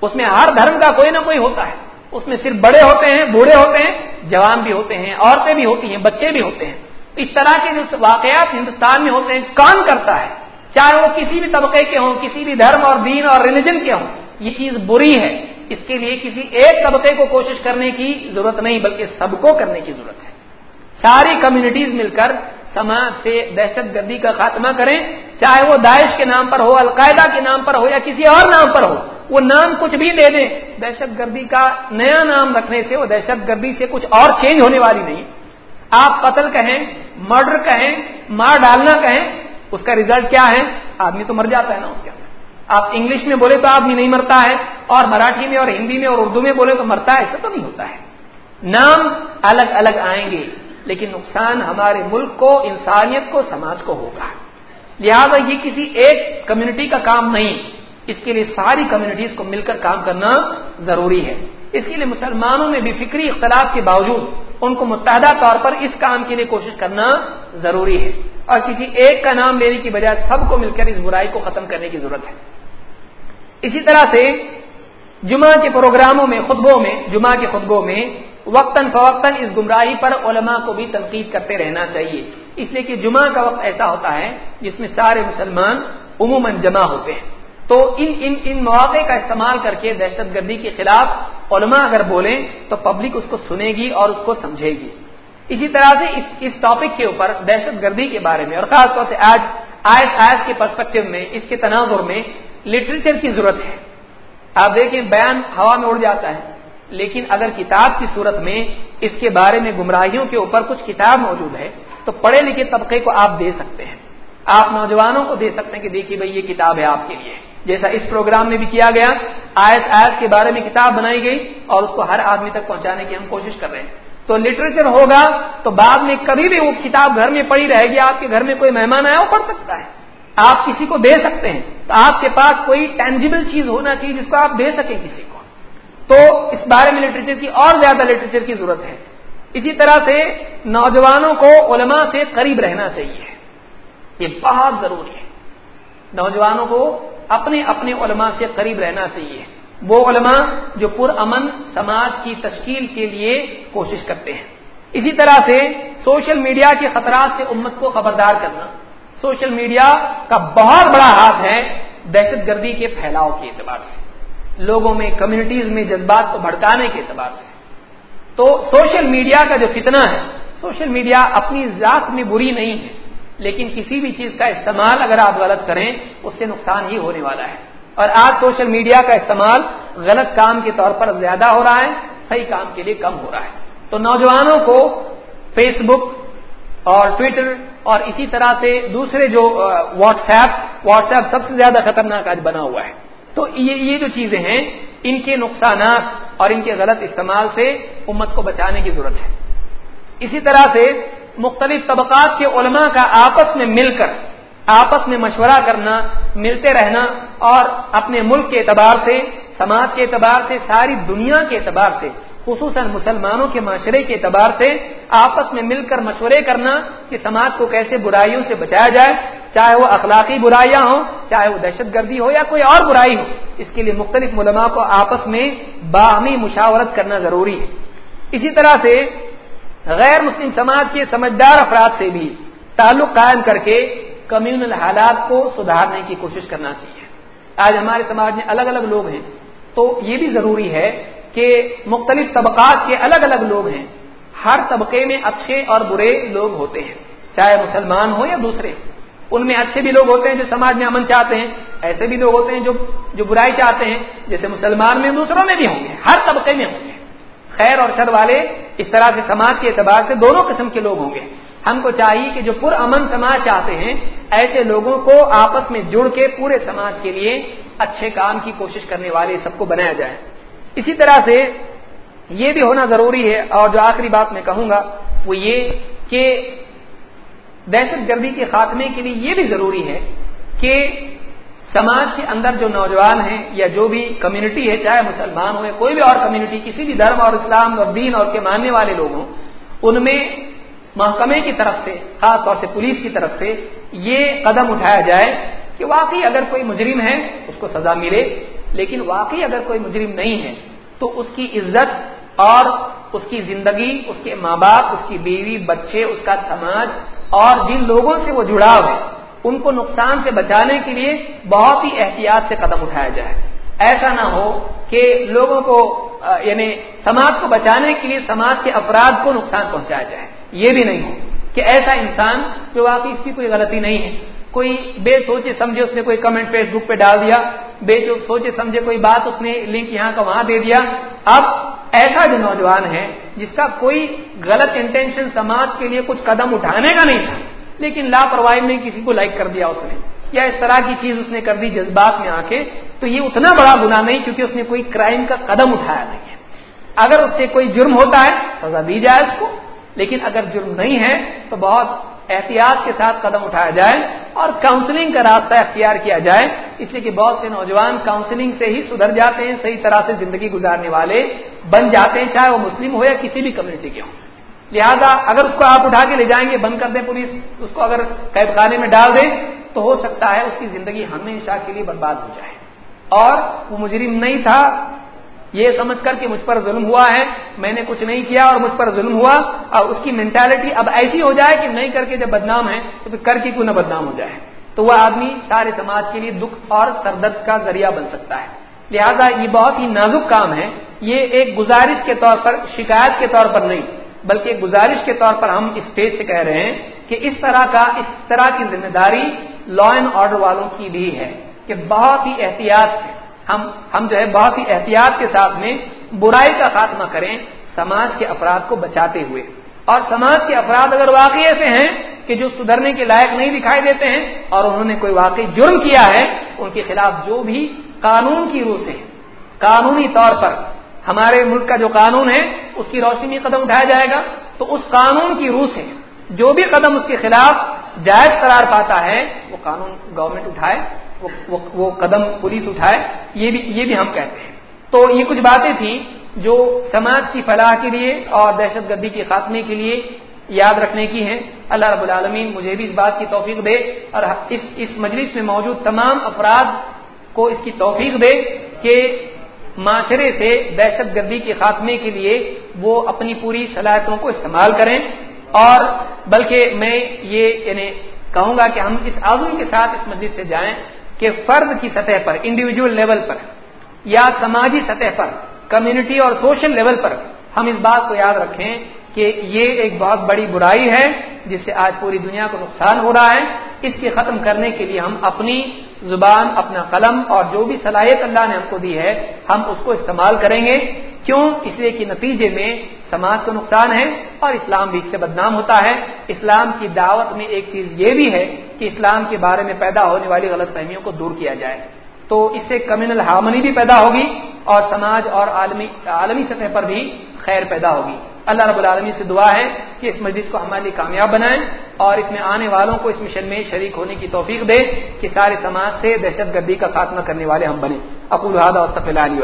[SPEAKER 1] اس میں ہر دھرم کا کوئی نہ کوئی ہوتا ہے۔ اس میں صرف بڑے ہوتے ہیں، بوڑھے ہوتے ہیں، جوان بھی ہوتے ہیں، عورتیں بھی ہوتی ہیں، بچے بھی ہوتے ہیں۔ اس طرح کے جو واقعات ہندوستان میں ہوتے ہیں، کون کرتا ہے؟ چاہے وہ کسی بھی طبقے کے ہوں، کسی بھی دھرم اور دین اور ریلیجن کے ہوں، یہ چیز بری ہے۔ اس کے لیے کسی ایک طبقے کو کوشش کرنے کی ضرورت نہیں، بلکہ سب کو کرنے کی ضرورت ہے۔ ساری کمیونٹیز مل کر سماج سے دہشت گردی کا خاتمہ کریں۔ چاہے وہ داعش کے نام پر ہو، القاعدہ کے نام پر ہو، یا کسی اور نام پر ہو، وہ نام کچھ بھی دے دیں۔ دہشت گردی کا نیا نام رکھنے سے، وہ دہشت گردی سے کچھ اور چینج ہونے والی نہیں۔ آپ قتل کہیں، مرڈر کہیں، مار ڈالنا کہیں، اس کا ریزلٹ کیا ہے؟ آدمی تو مر جاتا ہے نا اس کے اندر۔ آپ انگلش میں بولے تو آدمی نہیں مرتا ہے، اور مراٹھی میں اور ہندی میں اور اردو میں بولے تو مرتا ہے ایسا تو نہیں ہوتا ہے۔ نام الگ الگ آئیں گے، لیکن نقصان ہمارے ملک کو، انسانیت کو، سماج کو ہوگا۔ لہذا یہ کسی ایک کمیونٹی کا کام نہیں۔ اس کے لیے ساری کمیونٹیز کو مل کر کام کرنا ضروری ہے۔ اس کے لیے مسلمانوں میں بھی فکری اختلاف کے باوجود ان کو متحدہ طور پر اس کام کے لیے کوشش کرنا ضروری ہے۔ اور کسی ایک کا نام لینے کی بجائے سب کو مل کر اس برائی کو ختم کرنے کی ضرورت ہے۔ اسی طرح سے جمعہ کے پروگراموں میں، خطبوں میں، جمعہ کے خطبوں میں وقتاً فوقتاً اس گمراہی پر علماء کو بھی تنقید کرتے رہنا چاہیے۔ اس لیے کہ جمعہ کا وقت ایسا ہوتا ہے جس میں سارے مسلمان عموماً جمع ہوتے ہیں۔ تو ان ان ان مواقع کا استعمال کر کے دہشت گردی کے خلاف علماء اگر بولیں تو پبلک اس کو سنے گی اور اس کو سمجھے گی۔ اسی طرح سے اس اس ٹاپک کے اوپر دہشت گردی کے بارے میں اور خاص طور سے آج آئس آئس کے پرسپیکٹو میں، اس کے تناظر میں لٹریچر کی ضرورت ہے۔ آپ دیکھیں بیان ہوا میں اڑ جاتا ہے، لیکن اگر کتاب کی صورت میں اس کے بارے میں گمراہیوں کے اوپر کچھ کتاب موجود ہے، تو پڑھے لکھے طبقے کو آپ دے سکتے ہیں۔ آپ نوجوانوں کو دے سکتے ہیں کہ دیکھیے بھائی یہ کتاب ہے آپ کے لیے۔ جیسا اس پروگرام میں بھی کیا گیا، آیت آیت کے بارے میں کتاب بنائی گئی اور اس کو ہر آدمی تک پہنچانے کی ہم کوشش کر رہے ہیں۔ تو لٹریچر ہوگا تو بعد میں کبھی بھی وہ کتاب گھر میں پڑی رہے گی، آپ کے گھر میں کوئی مہمان آیا وہ پڑھ سکتا ہے۔ آپ کسی کو دے سکتے ہیں۔ تو آپ کے پاس کوئی ٹینجیبل چیز ہونا چاہیے جس کو آپ دے سکیں کسی کو۔ تو اس بارے میں لٹریچر کی اور زیادہ لٹریچر کی ضرورت ہے۔ اسی طرح سے نوجوانوں کو علماء سے قریب رہنا چاہیے۔ یہ بہت ضروری ہے۔ نوجوانوں کو اپنے اپنے علماء سے قریب رہنا چاہیے۔ وہ علماء جو پرامن سماج کی تشکیل کے لیے کوشش کرتے ہیں۔ اسی طرح سے سوشل میڈیا کے خطرات سے امت کو خبردار کرنا۔ سوشل میڈیا کا بہت بڑا ہاتھ ہے دہشت گردی کے پھیلاؤ کے اعتبار سے۔ لوگوں میں کمیونٹیز میں جذبات کو بھڑکانے کے اعتبار سے۔ تو سوشل میڈیا کا جو فتنہ ہے، سوشل میڈیا اپنی ذات میں بری نہیں ہے۔ لیکن کسی بھی چیز کا استعمال اگر آپ غلط کریں، اس سے نقصان ہی ہونے والا ہے۔ اور آج سوشل میڈیا کا استعمال غلط کام کے طور پر زیادہ ہو رہا ہے، صحیح کام کے لیے کم ہو رہا ہے۔ تو نوجوانوں کو فیس بک اور ٹویٹر اور اسی طرح سے دوسرے جو واٹس ایپ واٹس ایپ سب سے زیادہ خطرناک آج بنا ہوا ہے۔ تو یہ یہ جو چیزیں ہیں، ان کے نقصانات اور ان کے غلط استعمال سے امت کو بچانے کی ضرورت ہے۔ اسی طرح سے مختلف طبقات کے علماء کا آپس میں مل کر، آپس میں مشورہ کرنا، ملتے رہنا اور اپنے ملک کے اعتبار سے، سماج کے اعتبار سے، ساری دنیا کے اعتبار سے، خصوصاً مسلمانوں کے معاشرے کے اعتبار سے آپس میں مل کر مشورے کرنا کہ سماج کو کیسے برائیوں سے بچایا جائے، چاہے وہ اخلاقی برائیاں ہوں، چاہے وہ دہشت گردی ہو یا کوئی اور برائی ہو۔ اس کے لیے مختلف علماء کو آپس میں باہمی مشاورت کرنا ضروری ہے۔ اسی طرح سے غیر مسلم سماج کے سمجھدار افراد سے بھی تعلق قائم کر کے کمیونل حالات کو سدھارنے کی کوشش کرنا چاہیے۔ آج ہمارے سماج میں الگ الگ لوگ ہیں۔ تو یہ بھی ضروری ہے کہ مختلف طبقات کے الگ الگ لوگ ہیں۔ ہر طبقے میں اچھے اور برے لوگ ہوتے ہیں۔ چاہے مسلمان ہو یا دوسرے۔ ان میں اچھے بھی لوگ ہوتے ہیں جو سماج میں امن چاہتے ہیں۔ ایسے بھی لوگ ہوتے ہیں جو جو برائی چاہتے ہیں۔ جیسے مسلمان میں، دوسروں میں بھی ہوں گے۔ ہر طبقے میں ہوں گے۔ خیر اور شر والے اس طرح سے سماج کے اعتبار سے دونوں قسم کے لوگ ہوں گے۔ ہم کو چاہیے کہ جو پر امن سماج چاہتے ہیں، ایسے لوگوں کو آپس میں جڑ کے پورے سماج کے لیے اچھے کام کی کوشش کرنے والے سب کو بنایا جائے۔ اسی طرح سے یہ بھی ہونا ضروری ہے، اور جو آخری بات میں کہوں گا، وہ یہ کہ دہشت گردی کے خاتمے کے لیے یہ بھی ضروری ہے کہ سماج کے اندر جو نوجوان ہیں یا جو بھی کمیونٹی ہے، چاہے مسلمان ہو کوئی بھی اور کمیونٹی کسی بھی دھرم اور اسلام اور دین اور کے ماننے والے لوگ ہوں ان میں محکمے کی طرف سے، خاص طور سے پولیس کی طرف سے یہ قدم اٹھایا جائے کہ واقعی اگر کوئی مجرم ہے، اس کو سزا ملے، لیکن واقعی اگر کوئی مجرم نہیں ہے، تو اس کی عزت اور اس کی زندگی، اس کے ماں باپ، اس کی بیوی، بچے، اس کا سماج اور جن لوگوں سے وہ جڑاؤ ہے ان کو نقصان سے بچانے کے لیے بہت ہی احتیاط سے قدم اٹھایا جائے۔ ایسا نہ ہو کہ لوگوں کو یعنی سماج کو بچانے کے لیے سماج کے افراد کو نقصان پہنچایا جائے۔ یہ بھی نہیں ہو کہ ایسا انسان جو واقعی اس کی کوئی غلطی نہیں ہے، کوئی بے سوچے سمجھے اس نے کوئی کمنٹ فیس بک پہ ڈال دیا، بے سوچے سمجھے کوئی بات اس نے لنک یہاں کا وہاں دے دیا۔ اب ایسا جو نوجوان ہے جس کا کوئی غلط انٹینشن سماج کے لیے کچھ قدم اٹھانے کا نہیں تھا لیکن لاپرواہی میں کسی کو لائک کر دیا اس نے یا اس طرح کی چیز اس نے کر دی جذبات میں آ کے، تو یہ اتنا بڑا گنا نہیں کیونکہ اس نے کوئی کرائم کا قدم اٹھایا نہیں ہے۔ اگر اس سے کوئی جرم ہوتا ہے، سزا دی جائے اس کو۔ لیکن اگر جرم نہیں ہے، تو بہت احتیاط کے ساتھ قدم اٹھایا جائے اور کاؤنسلنگ کا راستہ اختیار کیا جائے۔ اس لیے کہ بہت سے نوجوان کاؤنسلنگ سے ہی سدھر جاتے ہیں، صحیح طرح سے زندگی گزارنے والے بن جاتے ہیں، چاہے وہ مسلم ہو یا کسی بھی کمیونٹی کے ہوں۔ لہذا اگر اس کو آپ اٹھا کے لے جائیں گے، بند کر دیں پولیس، اس کو اگر قید خانے میں ڈال دیں، تو ہو سکتا ہے اس کی زندگی ہمیشہ کے لیے برباد ہو جائے۔ اور وہ مجرم نہیں تھا، یہ سمجھ کر کہ مجھ پر ظلم ہوا ہے، میں نے کچھ نہیں کیا اور مجھ پر ظلم ہوا، اور اس کی مینٹالٹی اب ایسی ہو جائے کہ نہیں کر کے جب بدنام ہے تو پھر کر کے کیوں نہ بدنام ہو جائے؟ تو وہ آدمی سارے سماج کے لیے دکھ اور سردرد کا ذریعہ بن سکتا ہے۔ لہذا یہ بہت ہی نازک کام ہے، یہ ایک گزارش کے طور پر، شکایت کے طور پر نہیں۔ بلکہ گزارش کے طور پر ہم اسٹیج سے کہہ رہے ہیں کہ اس طرح کا اس طرح کی ذمہ داری لا اینڈ آرڈر والوں کی بھی ہے کہ بہت ہی احتیاط سے ہم ہم جو ہے بہت ہی احتیاط کے ساتھ میں برائی کا خاتمہ کریں سماج کے افراد کو بچاتے ہوئے۔ اور سماج کے افراد اگر واقعی ایسے ہیں کہ جو سدھرنے کے لائق نہیں دکھائی دیتے ہیں اور انہوں نے کوئی واقعی جرم کیا ہے، ان کے خلاف جو بھی قانون کی روح سے، قانونی طور پر ہمارے ملک کا جو قانون ہے، اس کی روشنی میں قدم اٹھایا جائے گا۔ تو اس قانون کی روح سے جو بھی قدم اس کے خلاف جائز قرار پاتا ہے، وہ قانون گورنمنٹ اٹھائے وہ قدم پولیس اٹھائے، یہ بھی یہ بھی ہم کہتے ہیں۔ تو یہ کچھ باتیں تھیں جو سماج کی فلاح کے لیے اور دہشت گردی کے خاتمے کے لیے یاد رکھنے کی ہیں۔ اللہ رب العالمین مجھے بھی اس بات کی توفیق دے اور اس اس مجلس میں موجود تمام افراد کو اس کی توفیق دے کہ معاشرے سے دہشت گردی کے خاتمے کے لیے وہ اپنی پوری صلاحیتوں کو استعمال کریں اور بلکہ میں یہ یعنی کہوں گا کہ ہم اس آزم کے ساتھ اس مسجد سے جائیں کہ فرد کی سطح پر انڈیویجل لیول پر یا سماجی سطح پر کمیونٹی اور سوشل لیول پر ہم اس بات کو یاد رکھیں کہ یہ ایک بہت بڑی برائی ہے جس سے آج پوری دنیا کو نقصان ہو رہا ہے۔ اس کے ختم کرنے کے لیے ہم اپنی زبان، اپنا قلم اور جو بھی صلاحیت اللہ نے ہم کو دی ہے، ہم اس کو استعمال کریں گے۔ کیوں؟ اس لیے کہ نتیجے میں سماج کو نقصان ہے اور اسلام بھی اس سے بدنام ہوتا ہے۔ اسلام کی دعوت میں ایک چیز یہ بھی ہے کہ اسلام کے بارے میں پیدا ہونے والی غلط فہمیوں کو دور کیا جائے۔ تو اس سے کمیونل ہارمنی بھی پیدا ہوگی اور سماج اور عالمی عالمی سطح پر بھی خیر پیدا ہوگی۔ اللہ رب العالمین سے دعا ہے کہ اس مجلس کو ہمارے لیے کامیاب بنائیں اور اس میں آنے والوں کو اس مشن میں شریک ہونے کی توفیق دے کہ سارے سماج سے دہشت گردی کا خاتمہ کرنے والے ہم بنے ابو الحاد اور علی